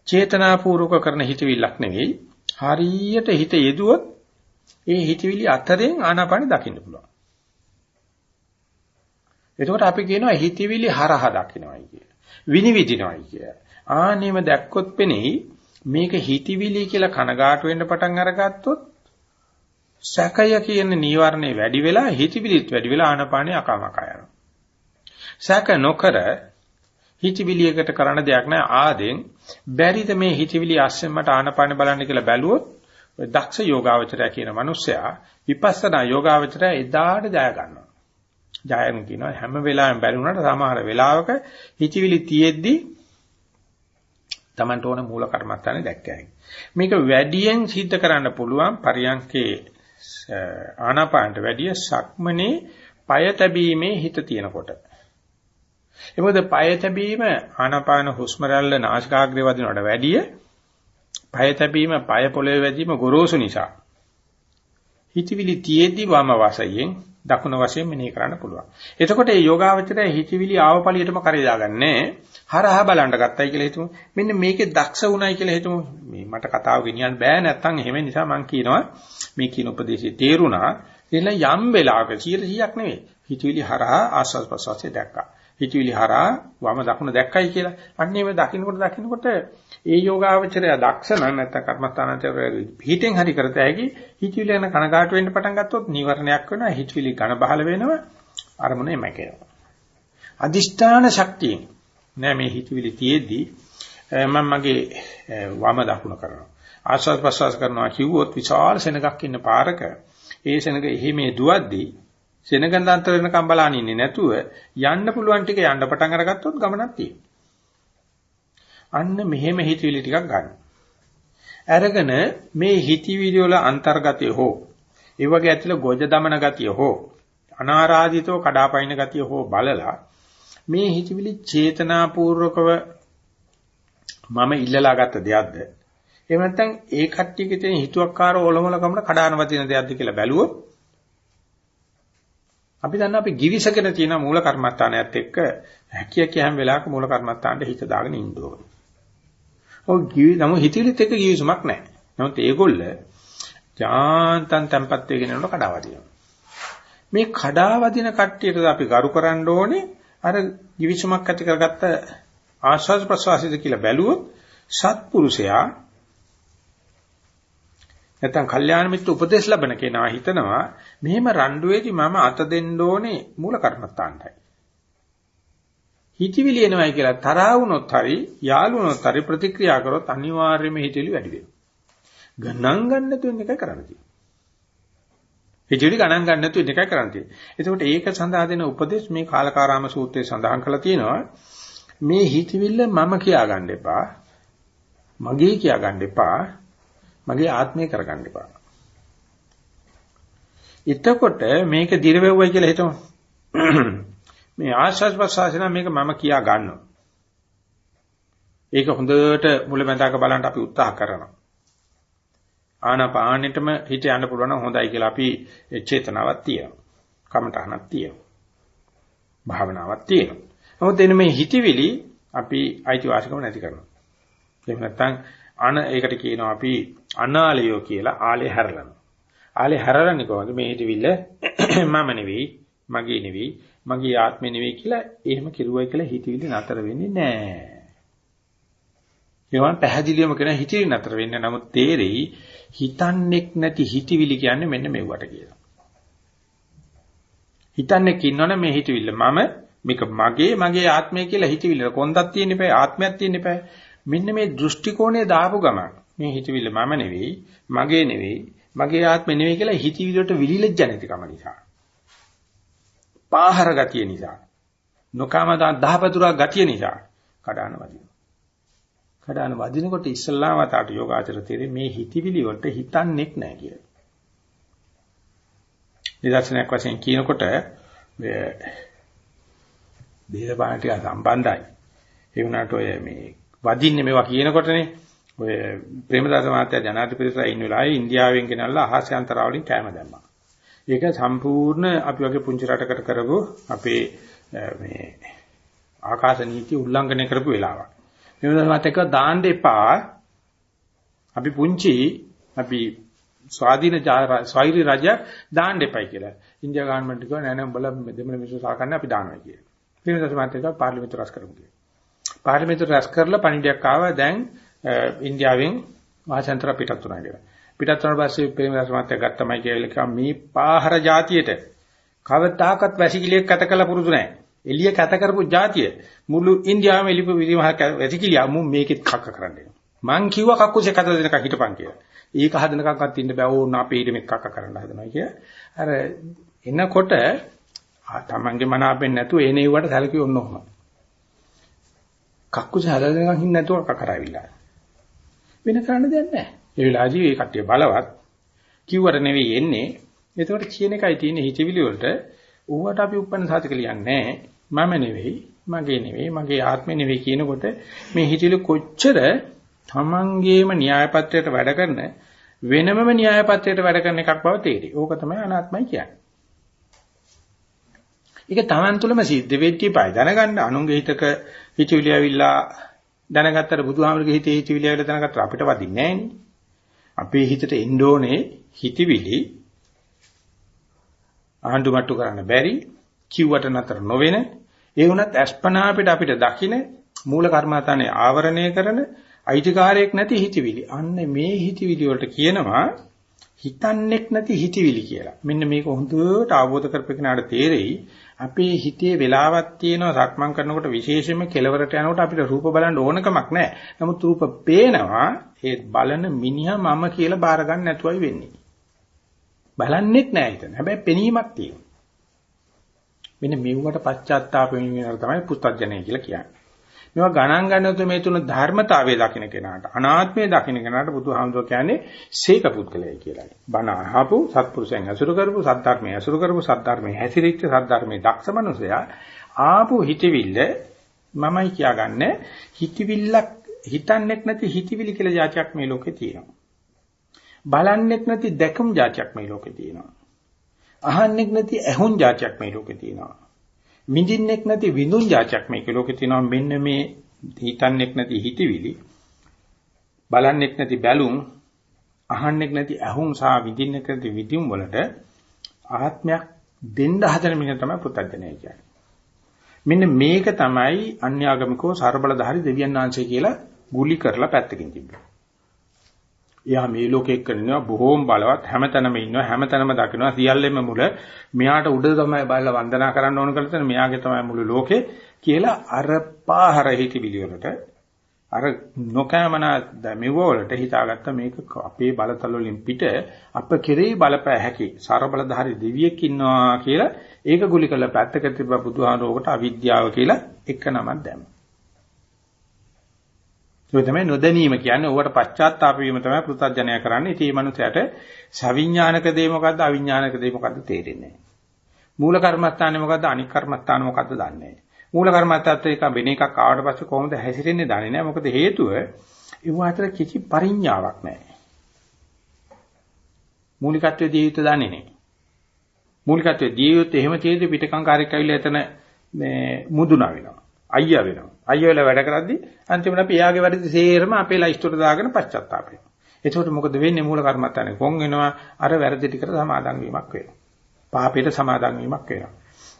චේතනාපූර්වක කරන හිතවිල්ලක් නෙවෙයි. හරියට හිත යෙදුවොත් ඒ හිතවිලි අතරින් ආනාපානෙ දකින්න පුළුවන්. එතකොට අපි කියනවා හිතවිලි හරහා දකින්නයි කියලා. විනිවිදිනවයි කියලා. ආනෙම දැක්කොත් පෙනෙයි මේක හිතවිලි කියලා කනගාටු වෙන්න පටන් අරගත්තොත් සැකය කියන නීවරණේ වැඩි වෙලා හිතවිලිත් වැඩි වෙලා ආනපානේ අකමකා යනවා. සැක නොකර හිතවිලියකට කරන්න දෙයක් නැහැ ආදෙන් බැරිද මේ හිතවිලි අස්සෙන් මට ආනපානේ බලන්න කියලා බැලුවොත් ඔය දක්ෂ යෝගාවචරය කියන මිනිස්සයා විපස්සනා යෝගාවචරය එදාට ජය ගන්නවා. ජයන් කියනවා හැම වෙලාවෙම බැරි වුණාට සමහර වෙලාවක හිතවිලි තියෙද්දි Tamanට ඕන මූල කර්මස්ථානේ දැක්කයි. මේක වැඩියෙන් සිද්ධ කරන්න පුළුවන් පරියන්කේ ආනාපානට වැඩිය සක්මනේ পায় තැබීමේ හිත තියෙනකොට. ඒ මොකද පය තැබීම ආනාපාන හුස්ම රැල්ල නාසිකාග්‍රේ වදිනවට වැඩිය පය තැබීම පය පොළවේ වැදීම ගොරෝසු නිසා හිතවිලි තියේදී වම වාසයෙන් දකුණ වශයෙන් මෙනෙහි කරන්න පුළුවන්. එතකොට මේ යෝගාවචරය හිතවිලි ආව පළියටම කරේ දාගන්නේ හරහා බලන්න ගත්තයි කියලා හිතමු. මෙන්න මේකේ දක්ෂ වුණයි කියලා හිතමු. මේ මට කතාව ගෙනියන්න බෑ නැත්තම් එහෙම නිසා මම කියනවා මේ කියන උපදේශය තේරුණා. එල යම් වෙලාවක 100ක් නෙවෙයි. හිතවිලි හරහා ආස්වාද ප්‍රසවාසය දැක්කා. හිතවිලි හරහා වම දකුණ දැක්කයි කියලා. අන්න ඒව දකින්නකොට දකින්නකොට ඒ යෝගාවචරය දක්ෂ නම් නැත්නම් කර්මස්ථානාචරය පිටින් හරි කරත හැකි හිතවිලි යන කනගාටු වෙන්න පටන් ගත්තොත් නීවරණයක් වෙනවා හිතවිලි ඝන බහල වෙනවා අරමුණේ මැකෙනවා. අදිෂ්ඨාන ශක්තිය නෑ මේ හිතවිලි තියේදී මම මගේ වම දකුණ කරනවා. ආස්වාද ප්‍රසවාස කරනවා කිව්වොත් විශාල සෙනගක් ඉන්න පාරක ඒ සෙනග එහි මේ දුවද්දී සෙනගඳන්තර වෙනකම් බලන්න ඉන්නේ නැතුව යන්න පුළුවන් ටික යන්න පටන් අරගත්තොත් ගමනක් තියෙනවා. අන්න මෙහෙම හිතවිලි ටිකක් ගන්න. අරගෙන මේ හිතවිලි වල අන්තර්ගතය හෝ ඒ වගේ ඇතුළ ගොජ දමන ගතිය හෝ අනාරාධිතව කඩාපයින් ගතිය හෝ බලලා මේ හිතවිලි චේතනාපූර්වකව මම ඉල්ලලා ගත්ත දෙයක්ද එහෙම නැත්නම් ඒ කට්ටියක තියෙන හිතුවක්කාර ඔලොමලකමන කඩාන වදින දෙයක්ද කියලා බැලුවොත් අපි දන්නවා අපි givisගෙන තියෙන මූල කර්මස්ථානයත් එක්ක හැකිය කියම් වෙලාවක මූල කර්මස්ථානට හිත දාගෙන ඉන්න ඕනේ. ඔව් givi නමුත් හිතවිලිත් එක්ක givisුමක් නැහැ. නමුත් ඒගොල්ල ජාන්තන් tempat වෙගෙන යනකොට කඩාවදිනවා. මේ කඩාවදින කට්ටියට අපි ගරු කරන්න ඕනේ අර givisුමක් ඇති කරගත්ත ආශ්වාස ප්‍රශ්වාසයද කියලා බැලුවොත් සත්පුරුෂයා නැත්නම් කල්යාණ මිත්‍ර උපදේශ ලැබෙන කෙනා හිතනවා මෙහෙම රණ්ඩුවේදී මම අත දෙන්න ඕනේ මූල කර්මත්තාන්ටයි. හිතවිලි එනවයි කියලා තරහ වුණොත් හරි යාළු වුණොත් හරි ප්‍රතික්‍රියා කරොත් අනිවාර්යයෙන්ම හිතවිලි වැඩි වෙනවා. ගණන් ගන්න නැතුව එකයි කරන්න තියෙන්නේ. හිතවිලි ගණන් ගන්න නැතුව එකයි කරන්න තියෙන්නේ. එතකොට ඒක සඳහා දෙන උපදේශ මේ කාලකාරාම සූත්‍රයේ සඳහන් කරලා තියෙනවා. මේ හිතවිල්ල මම කියා ගන්න එපා. මගේ කියා ගන්න එපා. මගේ ආත්මය කරගන්න එපා. එතකොට මේක දිරවෙව්වයි කියලා හිතමු. මේ ආශ්වාස ප්‍රශ්වාසන මේක මම කියා ගන්නවා. ඒක හොඳට මුලැමැදාක බලන්න අපි උත්සාහ කරනවා. ආනාපානෙටම හිත යන්න පුළුවන් නම් හොඳයි කියලා අපි චේතනාවක් තියෙනවා. කමටහනක් තියෙනවා. භාවනාවක් තියෙනවා. නමුත් එන්නේ මේ හිතවිලි අපි අයිතිවාසිකම නැති කරනවා. එහෙම නැත්නම් අන ඒකට කියනවා අපි අනාලයෝ කියලා ආලේ හැරලනවා. ආලේ හැරලන්නේ කොහොමද? මේ හිතවිල්ල මම නෙවෙයි, මගේ නෙවෙයි, මගේ ආත්මෙ නෙවෙයි කියලා එහෙම කිරුවයි කියලා හිතවිලි නතර වෙන්නේ නැහැ. ඒවන් පැහැදිලිවම කියන හිතවිලි නතර වෙන්නේ නමුත් තේරෙයි හිතන්නේක් නැති හිතවිලි කියන්නේ මෙන්න මෙව්වට කියලා. හිතන්නේක් ඉන්නවනේ මේ හිතවිල්ල මම මේක මගේ මගේ ආත්මය කියලා හිතවිල්ල කොන්දක් තියෙන්න eBay ආත්මයක් තියෙන්න eBay මෙන්න මේ දෘෂ්ටි කෝණය දාපු ගමන් මේ හිතවිල්ල මම නෙවෙයි මගේ නෙවෙයි මගේ ආත්මෙ නෙවෙයි කියලා හිතවිල්ලට විලිලැජ්ජ නැතිකම නිසා පාහර ගතිය නිසා නොකම දහපතුරා ගතිය නිසා කඩාන වදිනවා කඩාන වදිනකොට ඉස්සල්ලාම තාට යෝගාචර තේරෙන්නේ මේ හිතවිලි වලට හිතන්නේක් නැහැ කියලා. නිදර්ශනයක් වශයෙන් කියනකොට දේශපාලන ටික සම්බන්ධයි. ඒ වුණාට ඔය මේ වදින්නේ මේවා කියනකොටනේ ඔය ප්‍රේමදාස මහත්තයා ජනාධිපතිතුමා ඉන්න වෙලාවේ ඉන්දියාවෙන් ගෙනල්ලා අහස්‍යන්තරා වලින් කැම දැම්මා. ඒක සම්පූර්ණ අපි වගේ පුංචි රටකට කරපු අපේ මේ ආකාශ නීති උල්ලංඝනය කරපු වෙලාවක්. ප්‍රේමදාස මහත්තයා දාන්න එපා. අපි පුංචි අපි ස්වාධීන ස්වෛරී රජ දාන්න එපයි කියලා. ඉන්දියා ගවර්න්මන්ට් කිව්වා නෑ නෑ උඹලා දෙමළ මිනිස්සු සාකන්නේ අපි දානවා කියලා. ප්‍රේමදාස මහත්තයා පාර්ලිමේන්තුව රැස් කරමු කියලා. පාර්ලිමේන්තුව රැස් කරලා පණිඩයක් ආවා දැන් ඉන්දියාවෙන් වාසන්තර පිටත් වුණා කියලා. පිටත් වුණාට පස්සේ ප්‍රේමදාස මහත්තයා ගත්තමයි කියලා කිව්වා මේ පාහර જાතියට කවදාකවත් වැසිකිළියක් කත කළ පුරුදු නැහැ. එළිය කත කරපු જાතිය මුළු ඉන්දියාවම එළිපු විදිහම වැසිකිළිය මු මේකෙත් කක්ක කරන්න මං කිව්වා කක්කුසේ කත දෙනකන් හිටපන් කියලා. ඒක හදනකක්වත් ඉන්න බෑ ඕන අපේ ඊට මේක කක්ක කරන්න හදනවා කිය. අර එනකොට තමන්ගේ මන අපෙන් නැතුව එනේවට සැලකිය ඔන්න ඔහම. කක්කුසේ හදනකන් හින්න නැතුව කක්ක කරાවිලා. වෙන කරන්න දෙයක් නැහැ. ඒ වෙලාවදී මේ කට්ටිය බලවත් කිව්වට නෙවෙයි එන්නේ. ඒකට කියන එකයි තියෙන්නේ හිතවිලි වලට ඌවට අපි උපන්න සාතික ලියන්නේ මම නෙවෙයි, මගේ නෙවෙයි, මගේ ආත්මෙ නෙවෙයි කියනකොට මේ හිතවිලි කොච්චර තමන්ගේම න්‍යායපත්‍රයට වැඩ කරන වෙනමම න්‍යායපත්‍රයට වැඩ කරන එකක් බව තේරෙයි. ඕක තමයි අනාත්මයි කියන්නේ. ඒක තමන් තුළම සිද්ධ වෙච්ච ඉපයි දැනගන්න අනුන්ගේ හිතක හිතවිලි ඇවිල්ලා දැනගත්තට බුදුහාමරගේ හිතේ හිතවිලි ඇවිල්ලා දැනගත්තට අපිට වදින්නේ නැහනේ. අපේ හිතට එන්න ඕනේ හිතවිලි ආණ්ඩුමට්ටු කරන්න බැරි කිව්වට නතර නොවෙන ඒ වුණත් අස්පනා අපිට අපිට දකින්න මූල කර්මාතනේ ආවරණය කරන අයිතිකාරයක් නැති හිතවිලි. අන්න මේ හිතවිලි වලට කියනවා හිතන්නේක් නැති හිතවිලි කියලා. මෙන්න මේක හොඳට අවබෝධ කරපෙන්නාට තේරෙයි අපේ හිතේ වෙලාවක් තියෙනවා සක්මන් කරනකොට විශේෂයෙන්ම කෙලවරට යනකොට අපිට රූප බලන්න ඕනකමක් නැහැ. නමුත් රූප පේනවා ඒ බලන මිනිහා මම කියලා බාර ගන්න නැතුවයි වෙන්නේ. බලන්නෙත් නෑ හිතන. හැබැයි පෙනීමක් තියෙනවා. මෙන්න මෙව්වට පශ්චාත්තාප වෙන තමයි පුත්තජනය කියලා කියන්නේ. මේවා ගණන් ගන්නතු මේ තුන ධර්මතාවයේ දකින්න කෙනාට අනාත්මයේ දකින්න කෙනාට බුදුහාමුදුර කියන්නේ සීක පුද්ගලයයි කියලා. බණ අහපු සත්පුරුෂයන් ඇසුරු කරපු සද්ධර්මයේ ඇසුරු කරපු සද්ධර්මයේ හැසිරිච්ච සද්ධර්මයේ දක්ෂ මනුස්සයා ආපු හිතවිල්ල මමයි කියාගන්නේ හිතවිල්ලක් හිතන්නේක් නැති හිතවිලි කියලා જાතියක් මේ ලෝකේ තියෙනවා. බලන්නේක් නැති දැකුම් જાතියක් මේ ලෝකේ තියෙනවා. අහන්නෙක් නැති ඇහුම් જાතියක් මේ ලෝකේ තියෙනවා. මිඳින්නෙක් නැති විඳුන් જાචයක් මේක ලෝකේ තියෙනවා. මෙන්න මේ හිතන්නෙක් නැති හිතවිලි බලන්නෙක් නැති බැලුම් අහන්නෙක් නැති ඇහුම් සහ විඳින්නෙක් නැති විඳුම් වලට ආත්මයක් දෙන්න හදන මිනිහ තමයි පුත්තජනය කියන්නේ. මෙන්න මේක තමයි අන්‍යාගමිකෝ ਸਰබලධාරි දෙවියන් වහන්සේ කියලා ගුලි කරලා පැත්තකින් තිබුණා. එයා මේ ලෝකෙ එක්ක ඉන්නවා බොහෝම බලවත් හැමතැනම ඉන්නවා හැමතැනම දකිනවා සියල්ලෙම මුල මෙයාට උඩ තමයි බලලා වන්දනා කරන්න ඕන කරලා තියෙන මෙයාගේ තමයි මුළු ලෝකේ කියලා අර පාහර හිතවිලි වලට අර නොකෑමන මෙව වලට හිතාගත්ත මේක අපේ බලතල වලින් පිට අප කෙරෙහි බලපෑ හැකි ਸਰබලධාරී දෙවියෙක් ඉන්නවා කියලා ඒක ගුලි කළ පැත්තක තිබ්බ බුදුහාරෝකට අවිද්‍යාව කියලා එක නමක් දැම්මා. ඒක තමයි නොදැනීම කියන්නේ. ඕවට පශ්චාත්තාප වීම තමයි පෘථග්ජනය කරන්නේ. ඉතින් මේ මනුස්සයාට සවිඥානික දේ මොකද්ද අවිඥානික දේ මොකද්ද තේරෙන්නේ නැහැ. මූල කර්මස්ථානේ මොකද්ද අනික් කර්මස්ථාන මොකද්ද දන්නේ නැහැ. මූල කර්මස්ථාත් එක වෙන එකක් ආවට පස්සේ කොහොමද හැසිරෙන්නේ දන්නේ නැහැ. මොකද හේතුව ඒව අතර කිසි පරිඥාවක් නැහැ. මූලිකත්වයේ දීවිත දන්නේ නැහැ. මූලිකත්වයේ දීවිත එහෙම තියෙද්දි පිටකම් කාර්යයක් ඇවිල්ලා එතන මේ මුදුනා වෙනවා. අයියා වෙනවා. අයියා වෙලා වැඩ කරද්දි අන්තිමට අපි එයාගේ වැඩේ සේරම අපේ ලයිස්ට්වට දාගෙන පශ්චාත්තාප වෙනවා. එතකොට මොකද වෙන්නේ මූල කර්මත්තානේ කොන් වෙනවා අර වැරදි ටිකට සමාදන් වීමක් වෙනවා. පාපයට සමාදන් වීමක් වෙනවා.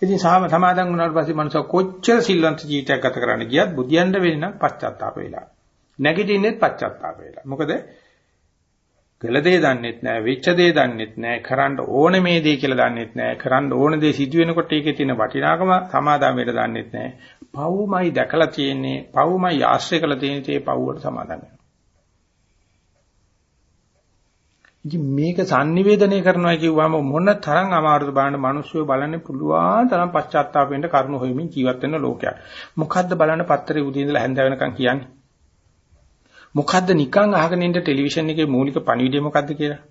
ඉතින් සමාදන් වුණාට පස්සේ මනුස්සය කොච්චර සිල්වන්ත ජීවිතයක් ගත කරන්න ගියත් බුදියන්න වෙන්නේ නම් පශ්චාත්තාප වෙලා. නැගිටින්නෙත් පශ්චාත්තාප වෙලා. මොකද කළ දේ දන්නෙත් නැහැ, වෙච්ච දේ දන්නෙත් නැහැ, කරන්න ඕන මේ දේ කියලා දන්නෙත් නැහැ, කරන්න ඕන දේ සිදු වෙනකොට ඒකේ තියෙන වටිනාකම සමාදම් වෙන්න දන්නෙත් නැහැ. පව්මයි දැකලා තියෙන්නේ, පව්මයි ආශ්‍රය කළ තියෙන තේ පව්වට සමාදම් වෙනවා. ඉතින් මේක sannivedanaya කරනවා කියුවාම මොන තරම් අමාරුද බලන්න මිනිස්සු බලන්නේ පුළුවන් තරම් පශ්චාත්තාප වෙන්න කරුණු හොයමින් ජීවත් වෙන ලෝකයක්. මොකද්ද බලන්න පත්තරේ උදේ ඉඳලා හැන්ද වෙනකන් කියන්නේ? මොකද්ද නිකන් අහගෙන ඉන්න ටෙලිවිෂන් එකේ මූලික පණිවිඩය මොකද්ද කියලා?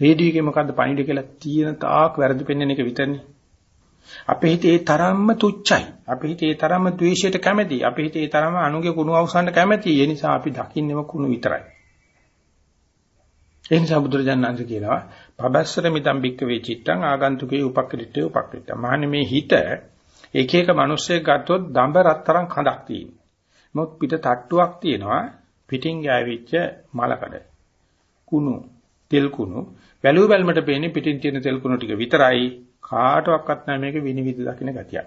රේඩියෝ එකේ මොකද්ද පණිවිඩය කියලා තියෙන තාක් වැරදි පෙන්වන එක විතරනේ. අපේ හිතේ ඒ තරම්ම තුච්චයි. අපේ හිතේ ඒ තරම්ම ද්වේෂයට කැමැති. අපේ හිතේ ඒ තරම්ම අනුගේ කුණු අවසන්න කැමැති. ඒ නිසා අපි දකින්නේම කුණු විතරයි. ඒ නිසා බුදුරජාණන් වහන්සේ කියනවා පබස්සර මිතම් බික්ක වේ චිත්තං ආගන්තුකේ උපක්‍රිතේ උපක්‍රිත. මහන්නේ මේ හිත එක එක මිනිස්සෙක් ගත්තොත් දඹ රත්තරන් කඳක් තියෙනවා. මොකද පිට තට්ටුවක් තියෙනවා. පිටින් ගෑවිච්ච මලකඩ කුණු තෙල් කුණු වැලු බැලමට පේන්නේ පිටින් තියෙන තෙල් කුණු ටික විතරයි කාටවත් නැහැ මේක විනිවිද දකින්න ගතිය.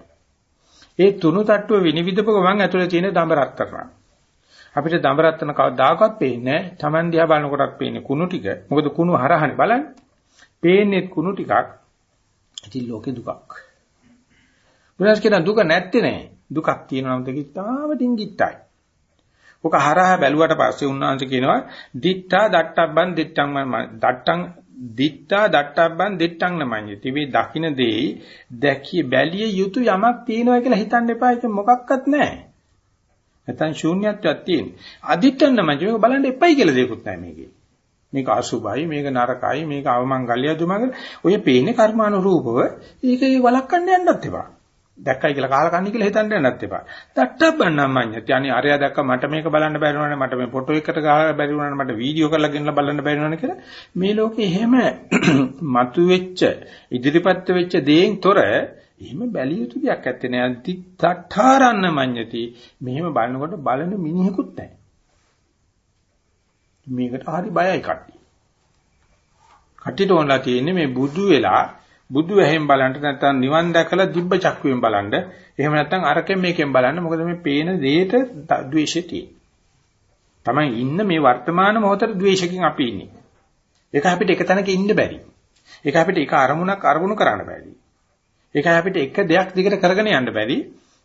ඒ තුණු තට්ටුව විනිවිදපු ගමන් ඇතුලේ තියෙන දඹ රත්තරන්. අපිට දඹ රත්තරන් කවදාකවත් පේන්නේ නැහැ. Taman දිහා බලනකොටත් පේන්නේ කුණු ටික. මොකද කුණු හරහනේ බලන්නේ. පේන්නේ කුණු ටිකක්. ඉතින් ලෝකේ දුකක්. බුදුස් කියන දුක නැත්තේ නෑ. දුකක් තියෙනවා නම් දෙකක් තාම ඩිංගිත්තයි. ඔක හරහා බැලුවට පස්සේ උන්වහන්සේ කියනවා දිත්තා දට්ටබ්බන් දිත්තං දට්ටං දිත්තා දට්ටබ්බන් දිත්තං නමඤ්ඤති. මේ දකින්න දෙයි දැකිය බැලිය යුතු යමක් තියෙනවා කියලා හිතන්න එපා. ඒක මොකක්වත් නැහැ. නැත්නම් ශූන්‍යත්වයක් තියෙන. අදිත්තං නමඤ්ඤති. මේක බලන්න එපයි කියලා දෙයක්වත් නැහැ මේකේ. මේක අසුභයි මේක නරකයි මේක අවමංගල්‍ය දුමඟ ඔය පේන්නේ කර්මානුරූපව ඒකේ වළක්වන්න යන්නත් එපා දැක්කයි කියලා කාල කන්නේ කියලා හිතන්න යන්නත් එපා. දට්ටබ්බන්නම් මඤ්ඤති. අනේ අරයා දැක්ක මට මේක බලන්න බැරි වුණානේ මට මේ ෆොටෝ එකට ගහලා බැරි වුණානේ මට වීඩියෝ කරලා ගෙනලා බලන්න බැරි වුණානේ කියලා මේ ලෝකේ එහෙම මතුවෙච්ච ඉදිරිපත් වෙච්ච දේෙන් තොර එහෙම බැලිය යුතු දෙයක් ඇත්තේ නෑ. තිත්තඨාරන්න මඤ්ඤති. මෙහෙම බලනකොට බලන මිනිහෙකුත් නැහැ. මේකට හරි බයයි කට්ටිය. කට්ටියට ඕනලා තියෙන්නේ මේ බුදු වෙලා බුදු වැහෙන් බලන්න නැත්නම් නිවන් දැකලා දිබ්බ චක්කුවෙන් බලන්න. එහෙම නැත්නම් අරකෙන් මේකෙන් බලන්න. මොකද මේ පේන දෙයට ද්වේෂය තියෙන. තමයි ඉන්න මේ වර්තමාන මොහොතේ ද්වේෂකින් අපි ඉන්නේ. ඒක අපිට එක තැනක ඉන්න බැරි. ඒක අපිට එක අරමුණක් අරමුණු කරන්න බැරි. ඒක අපිට එක දෙයක් දිගට කරගෙන යන්න බැරි.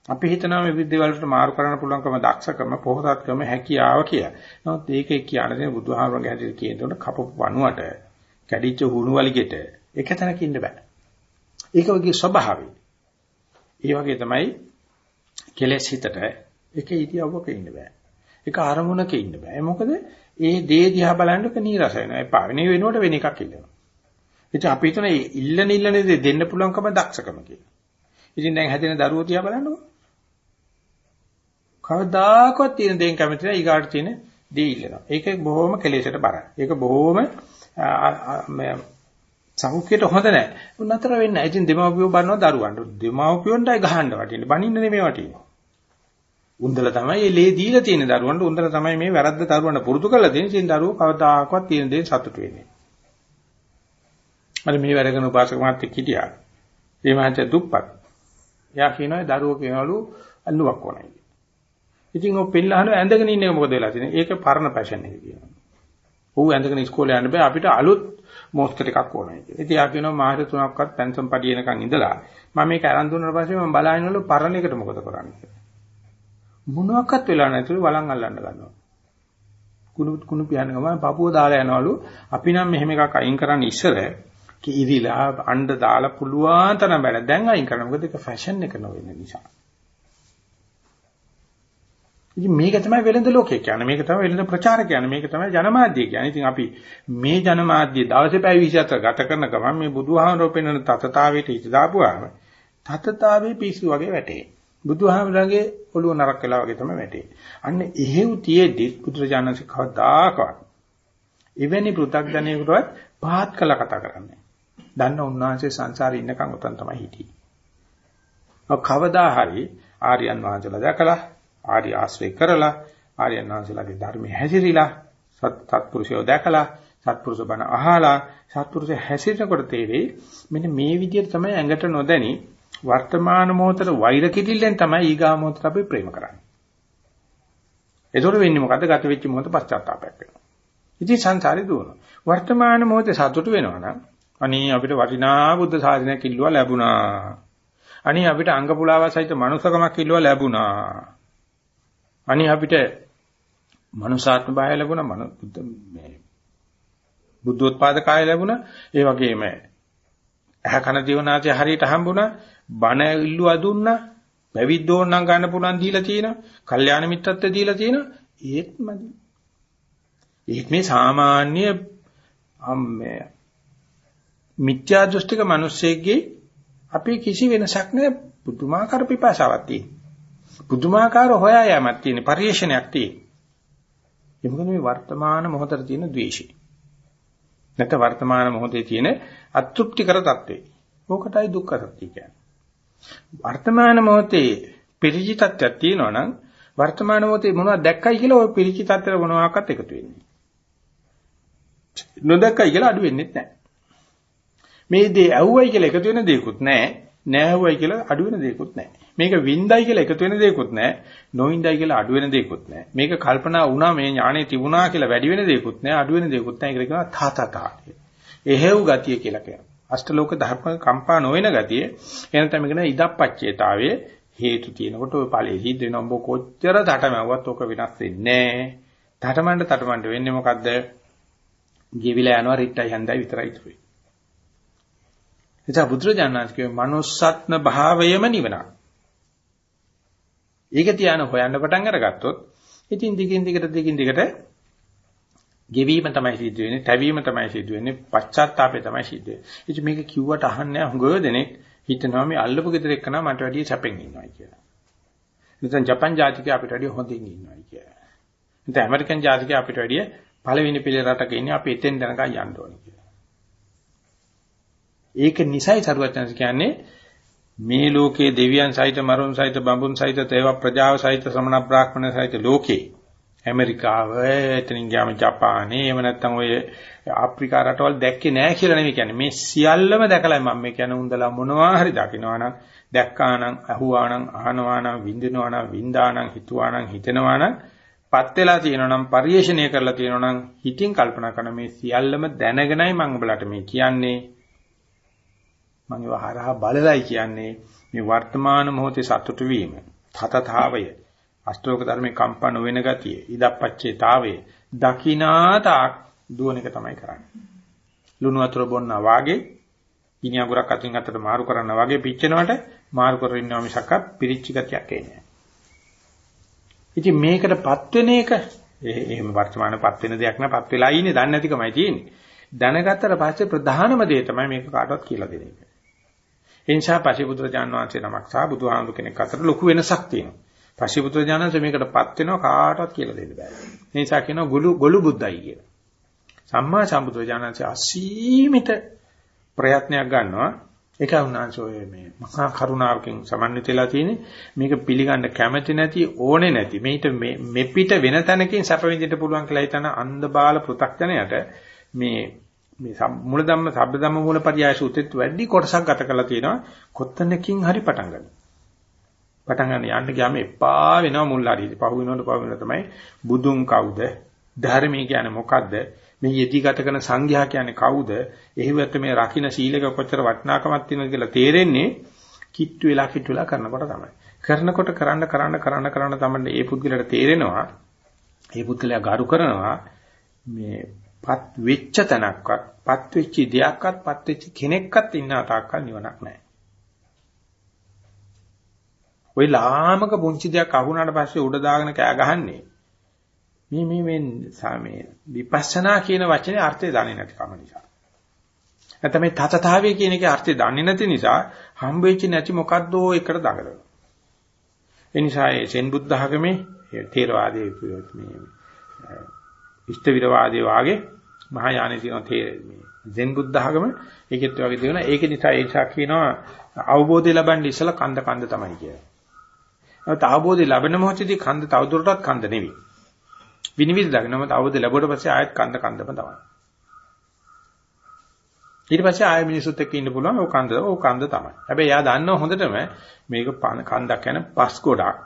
අපි හිතනවා මේ විද්‍යාව වලට මාරු කරන්න පුළුවන්කම දක්ෂකම පොහසත්කම හැකියාව කියලා. නමුත් ඒකේ කියන්නේ බුදුහාමරගේ හැටියට කියනකොට කපපු වණුවට කැඩිච්ච හුණු වලිගෙට එක තැනක ඉන්න බෑ. ඒක වගේ ස්වභාවය. ඒ වගේ තමයි කෙලෙස් හිතට එක ඉතිවක ඉන්න බෑ. ඒක අරමුණක ඉන්න බෑ. මොකද ඒ දේ දිහා බලන්නක නීරස වෙනවා. එපා. වෙන වෙනුවට වෙන එකක් ඉල්ලනවා. ඉතින් අපි හිතන ඉල්ලන ඉල්ලන දේ දෙන්න පුළුවන්කම දක්ෂකම කියලා. ඉතින් දැන් හැදෙන දරුවෝ දිහා බලන්නකෝ. කවදාකවත් තියෙන දේන් කැමති නැහැ ඊගාට තියෙන දේ ඉල්ලනවා. ඒක බොහොම කෙලෙසට බරයි. ඒක බොහොම සෞඛ්‍යයට හොඳ නැහැ. උන්නතර වෙන්නේ නැහැ. ඉතින් දෙමව්පියෝ බලනවා දරුවන්ට. දෙමව්පියොන්ටයි ගහන්න වටින්නේ. බනින්න නෙමෙයි වටින්නේ. උන්දල තමයි මේ ලේ දීලා තියෙන දරුවන්ට උන්දල තමයි මේ වැරද්ද දරුවන්ට පුරුදු කරලා දෙන්නේ. ඉතින් දරුවෝ කවදාකවත් තියෙන දේ සතුට වෙන්නේ. මම මේ වැඩ කරන උපාසක මාත්‍යෙක් හිටියා. ඒ මහත්තයා දුප්පත්. එයා කියනවා දරුවෝ කියනවලු අල්ලුවක් ඕනයි. ඉතින් ඔය පින්නහන ඇඳගෙන ඉන්නේ මොකද වෙලා තියෙන්නේ? ඒක පරණ පැෂන් එක කියනවා. ඌ ඇඳගෙන ඉස්කෝලේ යන්න බෑ අපිට අලුත් මොස්කට් එකක් ඕනයි කියලා. ඉතින් යා කියනවා මාස තුනක්වත් පෙන්ෂන් පඩියනකන් ඉඳලා මම මේක අරන් දුන්නාට පස්සේ මම බලහිනවලු පරණ එකට මොකද කරන්නේ කියලා. මොනවාක්වත් වෙලා නැතුළු වළං අල්ලන්න ගන්නවා. කුණු කුණු පියන්න ගමන් පපුව දාලා යනවලු අපි නම් මෙහෙම එකක් අයින් කරන්න ඉස්සර කිරිලා අඬ දාලා පුළුවන් තරම් බැල දැන් අයින් කරනවා මොකද ඒක ෆැෂන් එක නොවෙන නිසා ඉතින් මේක තමයි වෙළඳ ලෝකය කියන්නේ. මේක තමයි වෙළඳ ප්‍රචාර කියන්නේ. මේක තමයි ජනමාධ්‍ය කියන්නේ. ඉතින් අපි මේ ජනමාධ්‍ය දවසේ පැය 24 ගත කරන ගමන් මේ බුදුහාමරෝ පෙන්වන තතතාවයට හිත දාපුවාම තතතාවේ පිස්සු වගේ වැටේ. බුදුහාමරගේ ඔළුව නරක් වෙලා වගේ තමයි වැටේ. අන්න එහෙව් තියේදී බුදුරජාණන්සේ කවදාකවත් එවැනි පෘථග්ජනයෙකුටවත් පහත් කළ කතා කරන්නේ. දන්න උන්වහන්සේ සංසාරේ ඉන්නකම් උතන් තමයි හිටියේ. කවදා හරි ආර්යයන් වහන්සේලා දැකලා ආර්ය ආශ්‍රය කරලා ආර්යයන් වහන්සේලාගේ ධර්මයේ හැසිරීලා සත්පුරුෂයෝ දැකලා සත්පුරුෂ බණ අහලා සත්පුරුෂ හැසිරෙනකොට තේරෙයි මෙන්න මේ විදිහට තමයි ඇඟට නොදැනි වර්තමාන මොහොතේ වෛර කිදිල්ලෙන් තමයි ඊගා මොහොතට අපි ප්‍රේම කරන්නේ. ඒතකොට වෙන්නේ මොකද්ද? ගත වෙච්ච මොහොත පශ්චාත්තාපයක් වෙනවා. ඉතින් සංසාරේ දුවනවා. වර්තමාන මොහොතේ සතුට වෙනවා නම් අනේ අපිට වටිනා බුද්ධ ශාසනයක් ඉල්ලුවා ලැබුණා. අනේ අපිට අංග පුලාව සහිත මනුස්සකමක් ඉල්ලුවා ලැබුණා. අනේ අපිට මනුසාත්ම භාවය ලැබුණා මන මේ බුද්ධෝත්පාද කාය ලැබුණා. ඒ වගේම ඇහ කන දිවනාසය හරියට හම්බුණා. බණ ඉල්ලුවා දුන්නා. පැවිද්දෝන් නම් ගන්න පුළුවන් දීලා තියෙනවා. කල්යාණ මිත්‍රත්වය දීලා තියෙනවා. ඒත් මදි. ඒත් මේ සාමාන්‍ය මේ මිත්‍යා දෘෂ්ටික මිනිස්සෙක්ගේ අපි කිසි වෙනසක් නැහැ. පුදුමාකාර පිපාසාවක් තියෙනවා. පුදුමාකාර හොයා යාමක් තියෙන පරිශ්‍රණයක් තියෙන. ඒ මොකද මේ වර්තමාන මොහොතේ තියෙන ද්වේෂය. නැත්නම් වර්තමාන මොහොතේ තියෙන අතෘප්තිකර తත්වේ. ඕකටයි දුක්ඛ සත්‍ය කියන්නේ. වර්තමාන මොහොතේ පිරිචි තත්ත්වයක් තියෙනවා නම් වර්තමාන මොහොතේ මොනවද දැක්කයි කියලා ওই පිරිචි තත්ත්වයට මොනවාක්වත් එකතු වෙන්නේ. නොදැක්කයි කියලා අඩු වෙන්නේ නැහැ. මේ දේ ඇහුවයි කියලා එකතු වෙන දෙයක්වත් නැහැ. නෑ ඇහුවයි කියලා අඩු වෙන දෙයක්වත් නැහැ. මේක වින්දයි කියලා එකතු වෙන දෙයක්වත් නැහැ. නොවින්දයි කියලා අඩු වෙන දෙයක්වත් නැහැ. මේක කල්පනා වුණා මේ ඥානෙ තිබුණා කියලා වැඩි වෙන දෙයක්වත් නැහැ. අඩු වෙන දෙයක්වත් නැහැ කියලා කියනවා තාතතා. එහෙව් ගතිය කියලා කියනවා. අෂ්ටලෝක ධර්ම කම්පා නොවන ගතිය. එහෙනම් තමයි කියන ඉදප්පච්චේතාවයේ හේතු තියෙනකොට ඔය ඵලෙ සිද්ධ වෙන ඔබ කොච්චර තටමැව්වත් ඔක වෙනස් වෙන්නේ නැහැ. තටමඬ තටමඬ වෙන්නේ මොකද්ද? ගෙවිලා යනවා රිට්ටයි හන්දයි විතරයි ඉතුරුයි. එතන බුදුරජාණන් කියවේ manussත්න භාවයම නිවනක්. ඒක තියාන හොයන්න පටන් අරගත්තොත් ඉතින් දිගින් දිගට දිගින් දිගට ගෙවීම තමයි සිද්ධ වෙන්නේ, තැවීම තමයි සිද්ධ වෙන්නේ, පශ්චාත්තාපය තමයි සිද්ධ වෙන්නේ. ඉතින් මේක කිව්වට අහන්නේ හුඟ දෙනෙක් හිතනවා මේ අල්ලපු ගෙදර එක්කන මට වැඩිය සැපෙන් ඉන්නවා කියලා. නැත්නම් ජපන් ජාතිකය අපිට වැඩිය හොඳින් ඉන්නවා කියලා. නැත්නම් ඇමරිකන් ජාතිකය අපිට වැඩිය පළවෙනි පිළ රටක ඉන්නේ අපි එතෙන් දැනගා යන්න ඕනේ කියලා. ඒක නිසයි සරුවචනස් කියන්නේ මේ ලෝකයේ දෙවියන් සහිත මරුන් සහිත බඹුන් සහිත තේව ප්‍රජාව සහිත ශ්‍රමණ බ්‍රාහ්මණ සහිත ලෝකේ. ඇමරිකාව එතනින් ගියාම ජපානේ එහෙම නැත්නම් ඔය ආෆ්‍රිකා රටවල් දැක්කේ නැහැ කියලා නෙමෙයි කියන්නේ. මේ සියල්ලම දැකලා මම මේ කියන උන්දලා මොනවා හරි දකින්නවා නම් දැක්කා නම් අහුවා නම් අහනවා නම් විඳිනවා නම් වින්දා නම් හිතුවා නම් හිතෙනවා නම් පත් වෙලා තියෙනවා නම් පරිේශණය කරලා තියෙනවා නම් හිතින් කල්පනා කරන මේ සියල්ලම දැනගෙනයි මම ඔයාලට මේ කියන්නේ. මම ඒව හරහා බලලයි කියන්නේ මේ වර්තමාන මොහොතේ සතුටු වීම තතතාවය අෂ්ටෝක ධර්මේ කම්පන වෙන ගතිය ඉදප්පච්චේතාවය දකිනාතාක් දුවන එක තමයි කරන්නේ. ලුණු වතුර බොන්නා වාගේ ගිනි අඟුරක් අතින් අතට මාරු කරනවා වගේ පිච්චෙනවට මාරු කර ඉන්නවා මිසක් පිරිච්ච ගතියක් එන්නේ ඉතින් මේකටපත් වෙන එක එහෙම වර්තමානපත් වෙන දෙයක් නෑ පත් වෙලා ඉන්නේ දන්නේ නැතිකමයි තියෙන්නේ. දැනගත්තට පස්සේ ප්‍රධානම දේ තමයි මේක කාටවත් කියලා දෙන එක. ඒ නිසා පසිපුත්‍රජාන් වහන්සේ නමක් සහ බුදුහාමුදුර කෙනෙක් අතර ලොකු වෙනසක් තියෙනවා. පසිපුත්‍රජානන්සේ මේකටපත් වෙනවා කාටවත් කියලා දෙන්න බෑ. ඒ නිසා කියනවා ගොළු ගොළු බුද්දයි කියලා. සම්මා සම්බුදුරජාණන්සේ අසීමිත ප්‍රයත්නයක් ගන්නවා. ඒක උන්වහන්සේ මේ මහා කරුණාවකින් සමන්විතලා තියෙන්නේ මේක පිළිගන්න කැමැති නැති ඕනේ නැති මේිට මෙපිට වෙන තැනකින් සැප විඳින්න පුළුවන් කියලා හිතන අන්ධ බාල පෘ탁ජනයට මේ මේ මුල ධම්ම සබ්බ ධම්ම මූල පරියාය සූත්‍රෙත් වැඩි කොටසක් ගත කරලා තියෙනවා කොත්තනකින් හරි පටන් ගන්න. පටන් ගන්න යන්න ගියාම එපා වෙනවා මුල් හරියට. පහු වෙනකොට පහු වෙනවා තමයි බුදුන් කවුද? ධර්මයේ කියන්නේ මොකද්ද? මේ යෙදී ගත කරන සංඝයා කියන්නේ කවුද? එහෙවත් මේ රකින්න සීලක කොච්චර වටිනාකමක් තියෙනවද කියලා තේරෙන්නේ කිට්ටු වෙලා කිට්ටු වෙලා කරනකොට තමයි. කරනකොට කරන්න කරන්න කරන්න කරන්න තමයි මේ පුද්ගලයාට තේරෙනවා. මේ පුද්ගලයා ගරු කරනවා මේ පත් වෙච්ච තැනක්වත් පත් වෙච්ච දෙයක්වත් පත් වෙච්ච කෙනෙක්වත් ඉන්න තාක්කල් නිවනක් නැහැ. ওই ලාමක පුංචි දෙයක් අහුණාට පස්සේ උඩ දාගෙන කෑ ගහන්නේ මේ මේ මේ සාමේ විපස්සනා කියන වචනේ අර්ථය දන්නේ නැති කම නිසා. නැත්නම් මේ තතතාවය කියන එකේ අර්ථය දන්නේ නැති නිසා හම්බෙච්ච නැති මොකද්දෝ එකට දඟලනවා. ඒ නිසා ඒ සෙන් බුද්ධ ආගමේ තේරවාදයේ මේ ඉෂ්ට විරවාදයේ වාගේ මහායානෙ තියෙන තේ මේ සෙන් බුද්ධ ආගම ඒකෙත් වගේ තියෙනවා. ඒක නිසා ඒ නිසා කියනවා අවබෝධය ලබන්න ඉස්සලා කන්ද කන්ද තමයි කියලා. නමුත් අවබෝධය ලැබෙන මොහොතේදී කන්ද තවදුරටත් කන්ද නෙවෙයි. විනිවිද දකින්නම අවබෝධය ලැබුවට පස්සේ ආයෙත් කන්ද කන්දම තමයි. ඊට පස්සේ ආයෙ මිනිසුත් එක්ක ඉන්න පුළුවන් ඕක කන්ද ඕක කන්ද තමයි. හැබැයි එයා දන්නව හොඳටම මේක කන්දක් යන පස් ගොඩක්.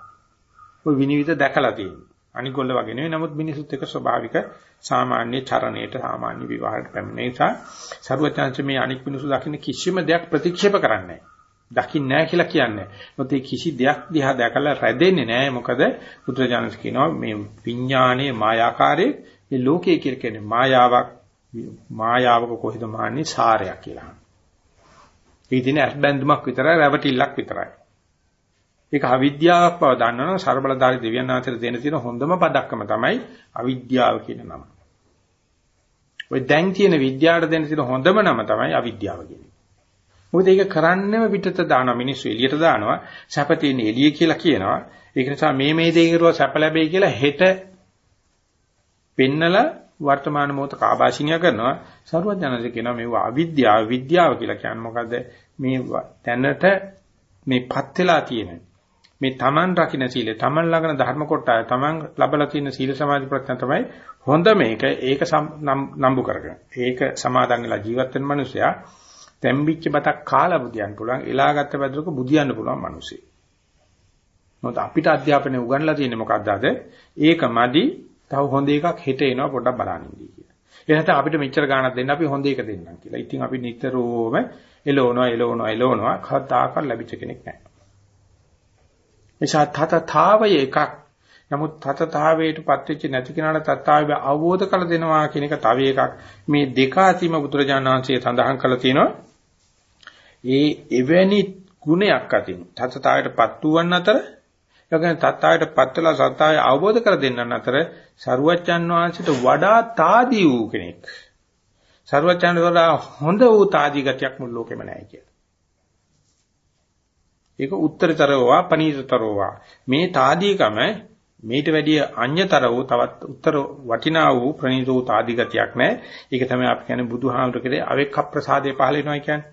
ඔය විනිවිද දැකලා තියෙනවා. අනිගොල්ල වගේ නෙවෙයි නමුත් මිනිසුත් එක්ක ස්වභාවික සාමාන්‍ය චරණයට සාමාන්‍ය විවාහයට පැමිණෙන නිසා සරුවචාන්ච මේ අනික් මිනිසු දකින්න කිසිම දෙයක් ප්‍රතික්ෂේප කරන්නේ නැහැ. දකින්නේ නැහැ කියලා කියන්නේ. මොකද මේ කිසි දෙයක් දිහා දැකලා රැඳෙන්නේ නැහැ. මොකද බුදුරජාණන් කියනවා මේ විඥානයේ මායාකාරයේ මේ ලෝකයේ කියලා කියන්නේ මායාවක් මායාවක කොහෙද මාන්නේ සාරයක් කියලා. ඒ දින අස්බැඳුමක් විතරයි රැවටිල්ලක් විතරයි. ඒක අවිද්‍යාවක් බව දන්නවනම් ਸਰබලධාරී දෙවියන් වහන්සේට දෙන තියෙන හොඳම පදක්කම තමයි අවිද්‍යාව කියන නම. ඔය දැන් තියෙන විද්‍යාවට දෙන තියෙන හොඳම නම තමයි අවිද්‍යාව කියන්නේ. මොකද ඒක කරන්නේම පිටත දානවා මිනිස්සු එළියට දානවා සැප තියෙන එළිය කියලා කියනවා ඒක නිසා මේ මේ දේ කරුවා සැප ලැබෙයි කියලා හෙට පෙන්නලා වර්තමාන මොහොත කාබාසිනිය කරනවා සරුවත් ජනසේ කියනවා මේව අවිද්‍යාව විද්‍යාව කියලා කියන්නේ මොකද්ද මේ තැනට මේපත් වෙලා තියෙන මේ Taman රකින්න සීලය Taman ළඟන ධර්ම කොටය Taman ලබලා තියෙන සීල සමාධි ප්‍රඥා තමයි හොඳ මේක ඒක නම්බු කරගෙන ඒක සමාදන් වෙලා ජීවත් වෙන මිනිසයා තැම්බිච්ච බතක් කාලා බුදියන්න පුළුවන්, එලාගත්ත බද්දක බුදියන්න පුළුවන් මිනිස්සේ. මොකද අපිට අධ්‍යාපනය උගන්ලා තියෙන්නේ මොකක්ද අද? ඒක මදි. තව හොඳ එකක් හෙට එනවා පොඩ්ඩක් බලන්න ඉඳී කියලා. ඒ නැත්නම් අපිට මෙච්චර ගාණක් දෙන්න අපි හොඳ එක දෙන්නම් කියලා. ඉතින් අපි නිතරම එලවනවා එලවනවා එලවනවා කවදාකවත් ලැබිච්ච කෙනෙක් නැහැ. නිසා තතතාවය එකක්. නමුත් තතතාවයටපත් වෙච්ච නැති කෙනාට තත්තාවය අවබෝධ කර දෙනවා කියන එක තව එකක්. මේ දෙක අතීම බුදුරජාණන් වහන්සේ සඳහන් කළා තියෙනවා. ඒ එවැනි ගුණයක් අතින් තත්තාවයටපත් වූවන් අතර යකන තත්තාවයටපත් වෙලා සත්‍යය අවබෝධ කර දෙන්නන් අතර සරුවච්චන් වහන්සේට වඩා තාදී වූ කෙනෙක්. සරුවච්චන් වඩා හොඳ වූ තාදී ගතියක් මුළු ලෝකෙම නැහැ කියලා. ඒක උත්තරතරෝවා පනීතතරෝවා මේ తాදීකම මේට වැඩිය අඤ්‍යතරෝ තවත් උත්තර වටිනා වූ ප්‍රණීත වූ తాදිගතියක් නැහැ. ඒක තමයි අපි කියන්නේ බුදුහාමුදුර කෙරේ අවෙක්ඛ ප්‍රසාදය පහල වෙනවා කියන්නේ.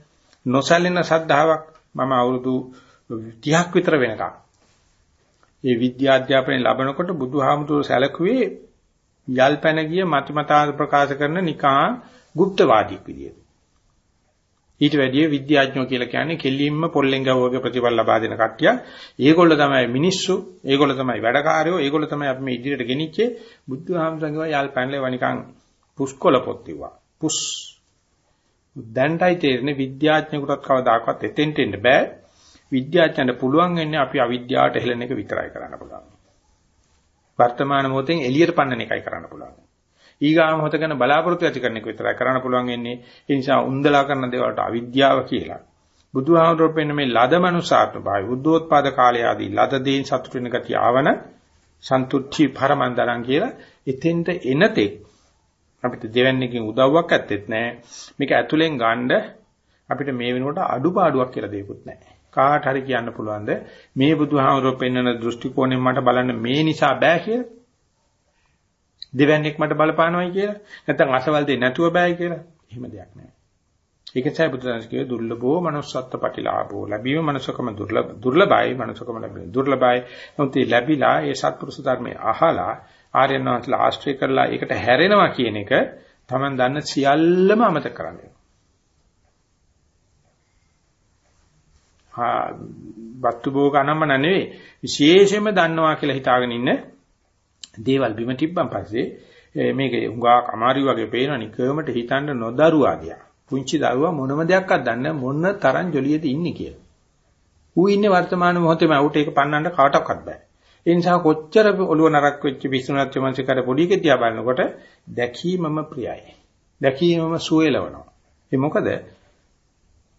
නොසැලෙන සද්ධාාවක් මම අවුරුදු 30ක් විතර වෙනකම් ඒ විද්‍යා අධ්‍යාපනය ලැබනකොට බුදුහාමුදුර සැලකුවේ යල්පැන ගිය මතිමතා ප්‍රකාශ කරන නිකා গুপ্তවාදීක් විදියට. ඊට වැඩිය විද්‍යාඥයෝ කියලා කියන්නේ කෙලින්ම පොල්ලෙන් ගවගේ ප්‍රතිඵල ලබා දෙන කට්ටිය. ඒගොල්ලෝ තමයි මිනිස්සු, ඒගොල්ලෝ තමයි වැඩකාරයෝ, ඒගොල්ලෝ තමයි අපි මේ ඉදිරියට ගෙනිච්චේ. බුදුහාමුදුරන්ගේ යල්පැනලේ වනිකන් පුස්කොළ පොත් තිබ්වා. පුස් දැන්ටයි තේරෙන්නේ විද්‍යාඥයෙකුටත් කවදාකවත් එතෙන්ට එන්න බෑ. විද්‍යාඥයන්ට පුළුවන් වෙන්නේ අපි අවිද්‍යාවට හෙළන එක විතරයි කරන්න පුළුවන්. වර්තමාන මොහොතෙන් එළියට පන්නන එකයි කරන්න පුළුවන්. ඊගාම මොහොත ගැන බලාපොරොත්තු ඇති කරන එක විතරයි කරන්න පුළුවන් වෙන්නේ. ඒ නිසා උන්දලා කරන දේවල්ට අවිද්‍යාව කියලා. බුදුහාමුදුරුවෝ පෙන්න මේ ලද මනුසාත්ම භාවය බුද්ධෝත්පාද කාලය ආදී ලද දේන් සතුට වෙන ගතිය ආවන සන්තුට්ඨි පරමන්දරං කියලා එතෙන්ට එනතෙක් අපිට දෙවන්නේකින් උදව්වක් ඇත්තෙත් නැහැ. මේක ඇතුලෙන් ගන්න අපිට මේ වෙනකොට අඩුපාඩුවක් කියලා දෙයක්වත් නැහැ. කාට හරි කියන්න පුළුවන්ද මේ බුදුහාමුදුරුවෝ පෙන්වන දෘෂ්ටි කෝණයෙන් මට බලන්න මේ නිසා බෑ කියලා? දෙවන්නේක් මට බලපානවයි කියලා? නැත්නම් අසවල් දෙන්නේ නැතුව බෑ කියලා? එහෙම දෙයක් නැහැ. ඒක තමයි බුදුදහම කියේ දුර්ලභෝ manussත්ත්ව ප්‍රතිලාභෝ ලැබීම manussකම දුර්ලභ දුර්ලභයි manussකම ලැබෙන දුර්ලභයි මොකද ලැබිලා ඒ සත්පුරුෂ ධර්මයේ අහලා ආර්යයන් වහන්සේලා ආශ්‍රය කරලා ඒකට හැරෙනවා කියන එක Taman දන්න සියල්ලම අමතක කරන්නේ. හා වත්තු භෝග අනම්මන නෙවෙයි විශේෂයෙන්ම දන්නවා කියලා හිතාගෙන ඉන්න දේවල් බිම තිබ්බන් පස්සේ මේක උඟාක් අමාරු වගේ පේනවා නිකමට හිතන්න නොදරුවා ගියා. පුංචි දරුවා මොනම දෙයක්වත් දන්නේ මොන තරම් ජොලියද ඉන්නේ කියලා. ඌ ඉන්නේ වර්තමාන මොහොතේම උට ඒක පන්නන්න කාටවත් බෑ. ඒ නිසා කොච්චර ඔළුව නරක් වෙච්ච විශ්වනාථ මංසිකාර පොඩි කෙටියා බලනකොට දැකීමම ප්‍රියයි. දැකීමම සුවේලවනවා. ඒ මොකද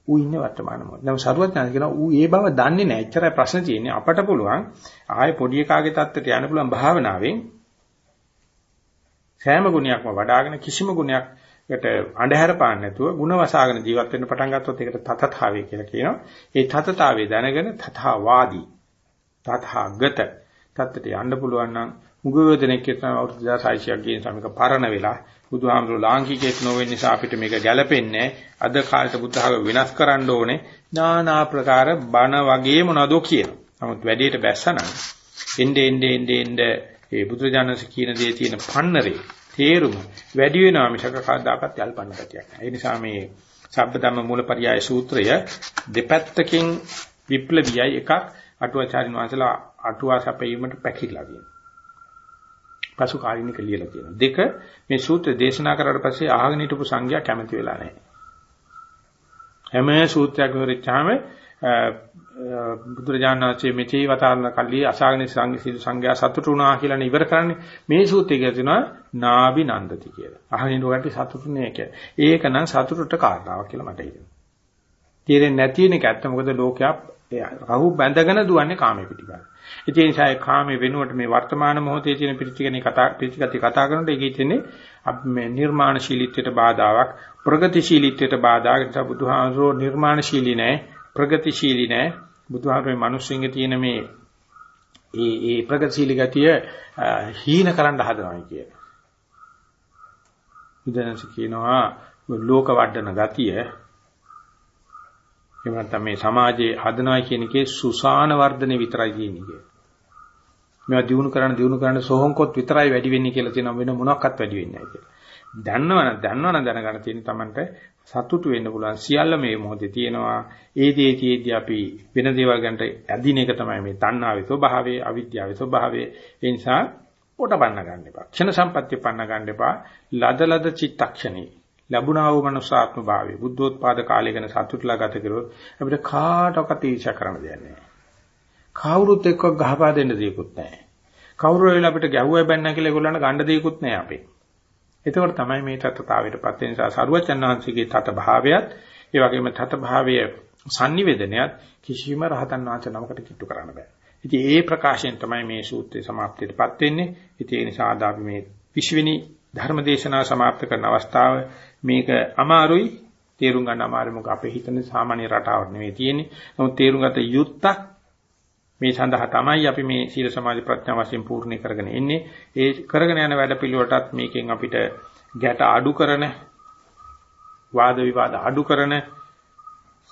ඌ ඉන්නේ වර්තමාන මොහොත. දැන් සරුවඥාන කියනවා ඌ ඒ බව දන්නේ නැහැ. එච්චරයි ප්‍රශ්න තියෙන්නේ. අපට පුළුවන් ආයේ පොඩි එකාගේ தත්තට යන්න පුළුවන් භාවනාවෙන් සෑම ගුණයක්ම වඩ아가න කිසිම ගුණයක්කට අඳුර පාන්න නැතුව ಗುಣ වසාගෙන ජීවත් වෙන්න පටන් ගත්තොත් ඒකට තතතාවය කියලා කියනවා. ඒ තතතාවේ දැනගෙන තථාවාදී තථාගත தත්තට යන්න පුළුවන් නම් මුගව දෙනෙක් කියන අවුරුදු 2600 ගියන් සමග පරණ වෙලා බුදුහාමුදුරු ලාංකිකයෙක් නොවෙන නිසා අපිට මේක ගැළපෙන්නේ අද කාලේ බුද්ධහම වෙනස් කරන්න ඕනේ নানা ආකාර බණ වගේ මොනවදෝ කියනවා. නමුත් වැඩේට බැස්සනම් එnde ende ende ende ඒ බුදුජානක කියන දේ තියෙන පන්නරේ තේරුම වැඩි වෙනවා මිසක කවදාකවත් යල්පන්න ගැටියක් නැහැ. ඒ නිසා මේ සබ්බධම්ම මූලපරියාය සූත්‍රය දෙපැත්තකින් විප්ලවීයයි එකක් අටුවාචාරින් වහන්සේලා අටුවා සැපීමට පැකිලලා තියෙනවා. පසු කාලිනික ලියලා තියෙනවා. දෙක මේ සූත්‍ර දේශනා කරලා පස්සේ අහගෙන හිටපු සංඝයා කැමති වෙලා නැහැ. හැම සූත්‍රයක් ඉවරෙච්චාම බුදුරජාණන් වහන්සේ මෙචේ වතාරන කල්ලි අසාගෙන සංඝ සංඝයා සතුටු වුණා කියලා ඉවර කරන්නේ. මේ සූත්‍රය කියනවා නාවි නන්දති කියලා. අහගෙන ඉන්නකොට සතුටු නේ කියලා. ඒක නම් සතුටට කාරණාවක් කියලා මට හිතෙනවා. තේරෙන්නේ නැති වෙන එක ඇත්ත මොකද ලෝකයා රහු බැඳගෙන දුවන්නේ කාමයේ පිටිපස්ස. ඒ නිසා ඒ කාමයේ වෙනුවට මේ වර්තමාන මොහොතේ තියෙන පිටිගණේ කතා පිටිගති කතා කරනකොට ඒකේ තියෙන්නේ මේ නිර්මාණශීලීත්වයට බාධාවක් ප්‍රගතිශීලීත්වයට බාධාවක් නිසා බුදුහාමරෝ නිර්මාණශීලී නැහැ ප්‍රගතිශීලී නැහැ බුදුහාමරේ මිනිස්සුන්ගේ තියෙන මේ ඒ ඒ ප්‍රගතිශීලී ගතිය හීන කරන්න හදනවා කිය. බුදුන්ස කියනවා ලෝක වඩන ගතිය එහෙම නැත්නම් මේ සමාජයේ හදනවා කියන එකේ සුසාන වර්ධනේ විතරයි කියන්නේ. මේවා දිනු කරන්න දිනු කරන්න සෝහොන්කොත් විතරයි වැඩි වෙන්නේ කියලා තියෙනවා වෙන මොනක්වත් වැඩි වෙන්නේ නැහැ කියලා. දන්නවනම් දන්නවනම් දැනගන්න තියෙන තමන්ට සතුටු වෙන්න පුළුවන් සියල්ල මේ මොහොතේ තියෙනවා. ඒ දේතියෙදි අපි වෙන දේවල් ගන්නට ඇදින එක තමයි මේ තණ්හාවේ ස්වභාවය, අවිද්‍යාවේ ස්වභාවය. ඒ නිසා පොට පන්න ගන්න එපා. ක්ෂණ සම්පත්‍ය පන්න ගන්න එපා. ලදලද චිත්තක්ෂණේ ලැබුණා වූ මනුෂ්‍යාත්ම භාවය බුද්ධෝත්පාද කාලය ගැන සතුටුලා ගත කරොත් අපිට කාටවත් ඊර්ෂ්‍යා කරන්න දෙයක් නැහැ. කවුරුත් එක්ක ගහපා දෙන්න දෙයක්වත් නැහැ. කවුරු වෙලාව අපිට ගැහුවයි බැන්නා කියලා ඒගොල්ලන්ට ගන්න දෙයක්වත් නැහැ අපේ. එතකොට තමයි මේ තත්තාවයටපත් වෙන නිසා සරුවචන්හන්සේගේ තත භාවයත් ඒ වගේම තත භාවයේ sannivedanayaත් කිසිම රහතන් වහන්සේ නමකට කිට්ටු කරන්න බෑ. ඉතින් ඒ ප්‍රකාශයෙන් තමයි මේ සූත්‍රය સમાપ્තියටපත් වෙන්නේ. ඉතින් ඒ නිසා අද අපි මේ 20 වෙනි ධර්මදේශනා સમાપ્ત කරන අවස්ථාව මේක අමාරුයි තේරුම් ගන්න අමාරු මොකද අපේ හිතන සාමාන්‍ය රටාවක් නෙවෙයි තියෙන්නේ. නමුත් තේරුම් ගත යුත්තක් මේ සඳහා තමයි අපි මේ සීල සමාධි ප්‍රඥා වශයෙන් පූර්ණ කරගෙන ඉන්නේ. ඒ කරගෙන යන වැඩ පිළිවෙලටත් මේකෙන් අපිට ගැට අඩු කරන වාද විවාද අඩු කරන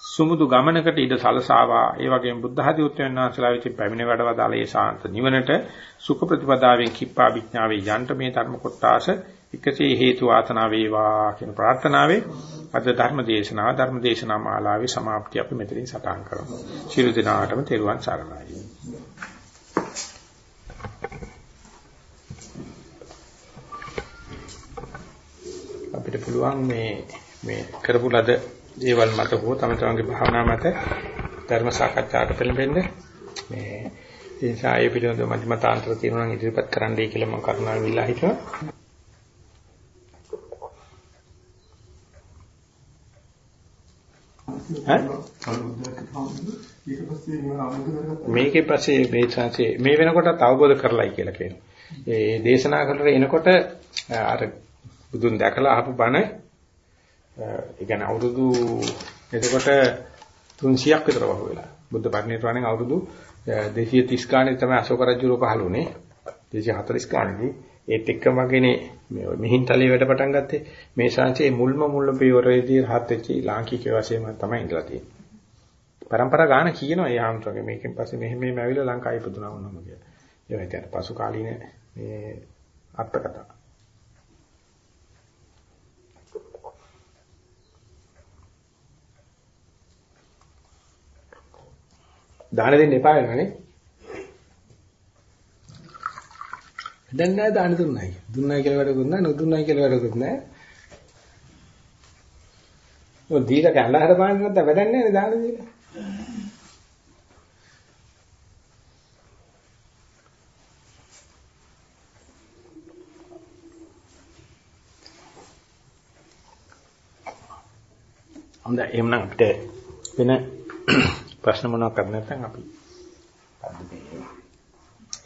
සුමුදු ගමනකට ඉඩ සලසාවා ඒ වගේම බුද්ධ ධාති උත්තරයන් වහන්සේලා විසින් පැමිණ වැඩවදාලා ඒ ශාන්ත නිවනට සුඛ ප්‍රතිපදාවෙන් කිප්පා විඥාවේ යන්ට මේ ධර්ම කොටාස එකසේ හේතු වාසනා වේවා කියන ප්‍රාර්ථනාවේ අද ධර්ම දේශනාව ධර්ම දේශනා මාලාවේ સમાප්තිය අපි මෙතනින් සටහන් කරමු. ශිරු දිනාටම තෙරුවන් සරණයි. අපිට පුළුවන් මේ මේ කරපු ලද දේවල් මත හෝ තම තමන්ගේ භාවනා මත ධර්ම සාකච්ඡාට පෙළඹෙන්න මේ ඒ නිසා ඒ පිළිබඳව මධ්‍යමතාන්තර තියෙනවා නම් ඉදිරිපත් කරන්නයි කියලා මම කරුණාවෙන් ඉල්ලා හිටිනවා. මේකේ පස්සේ මේ සංසේ මේ වෙනකොට අවබෝධ කරලයි කියලා කියනවා. ඒ දේශනා කරලා එනකොට අර බුදුන් දැකලා අහපු බණ ඒ කියන්නේ අවුරුදු එතකොට 300ක් විතර වහුව වෙලා. බුද්ධ පරිනිර්වාණයෙන් අවුරුදු 230 ගානේ තමයි අශෝක රජුරෝ පහළ වුණේ. 240 ගානේදී ඒත් එක්කම වගේනේ මේ මිහින්තලේ වැඩ පටන් ගත්තේ. මේ ශාන්තියේ මුල්ම මුල්ම පියවරේදී රහත් වෙච්ච ලාංකික වශයෙන් තමයි ඉඳලා තියෙන්නේ. પરම්පරා ගාන කියනවා ඒ ආමතුගේ මේකෙන් පස්සේ මෙහෙම මෙහෙම ඇවිල්ලා ලංකාවේ ඉපදුනා වුණාම කියලා. ඒවා ඉතින් පසු කාලීන මේ අර්ථකථන. දාන දෙන්න එපා වෙනවනේ. දැන් නෑ දාන දුන්නයි. දුන්නයි කියලා වැඩකුත් නෑ, නොදුන්නයි කියලා වැඩකුත් නෑ. ඔය දීලා කැඳ හර පාන්න නැත්නම් වැඩක් නෑනේ දාන දීලා. හොඳයි එහෙනම් අපිට වෙන ප්‍රශ්න මොනවක් කරන්න නැත්නම් අපි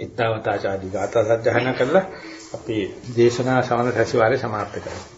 ඉත්තවතාචාදී ගාථා සජ්ජහන කරලා අපි දේශනා සමන සැසිවාරේ සමාප්ත කරමු.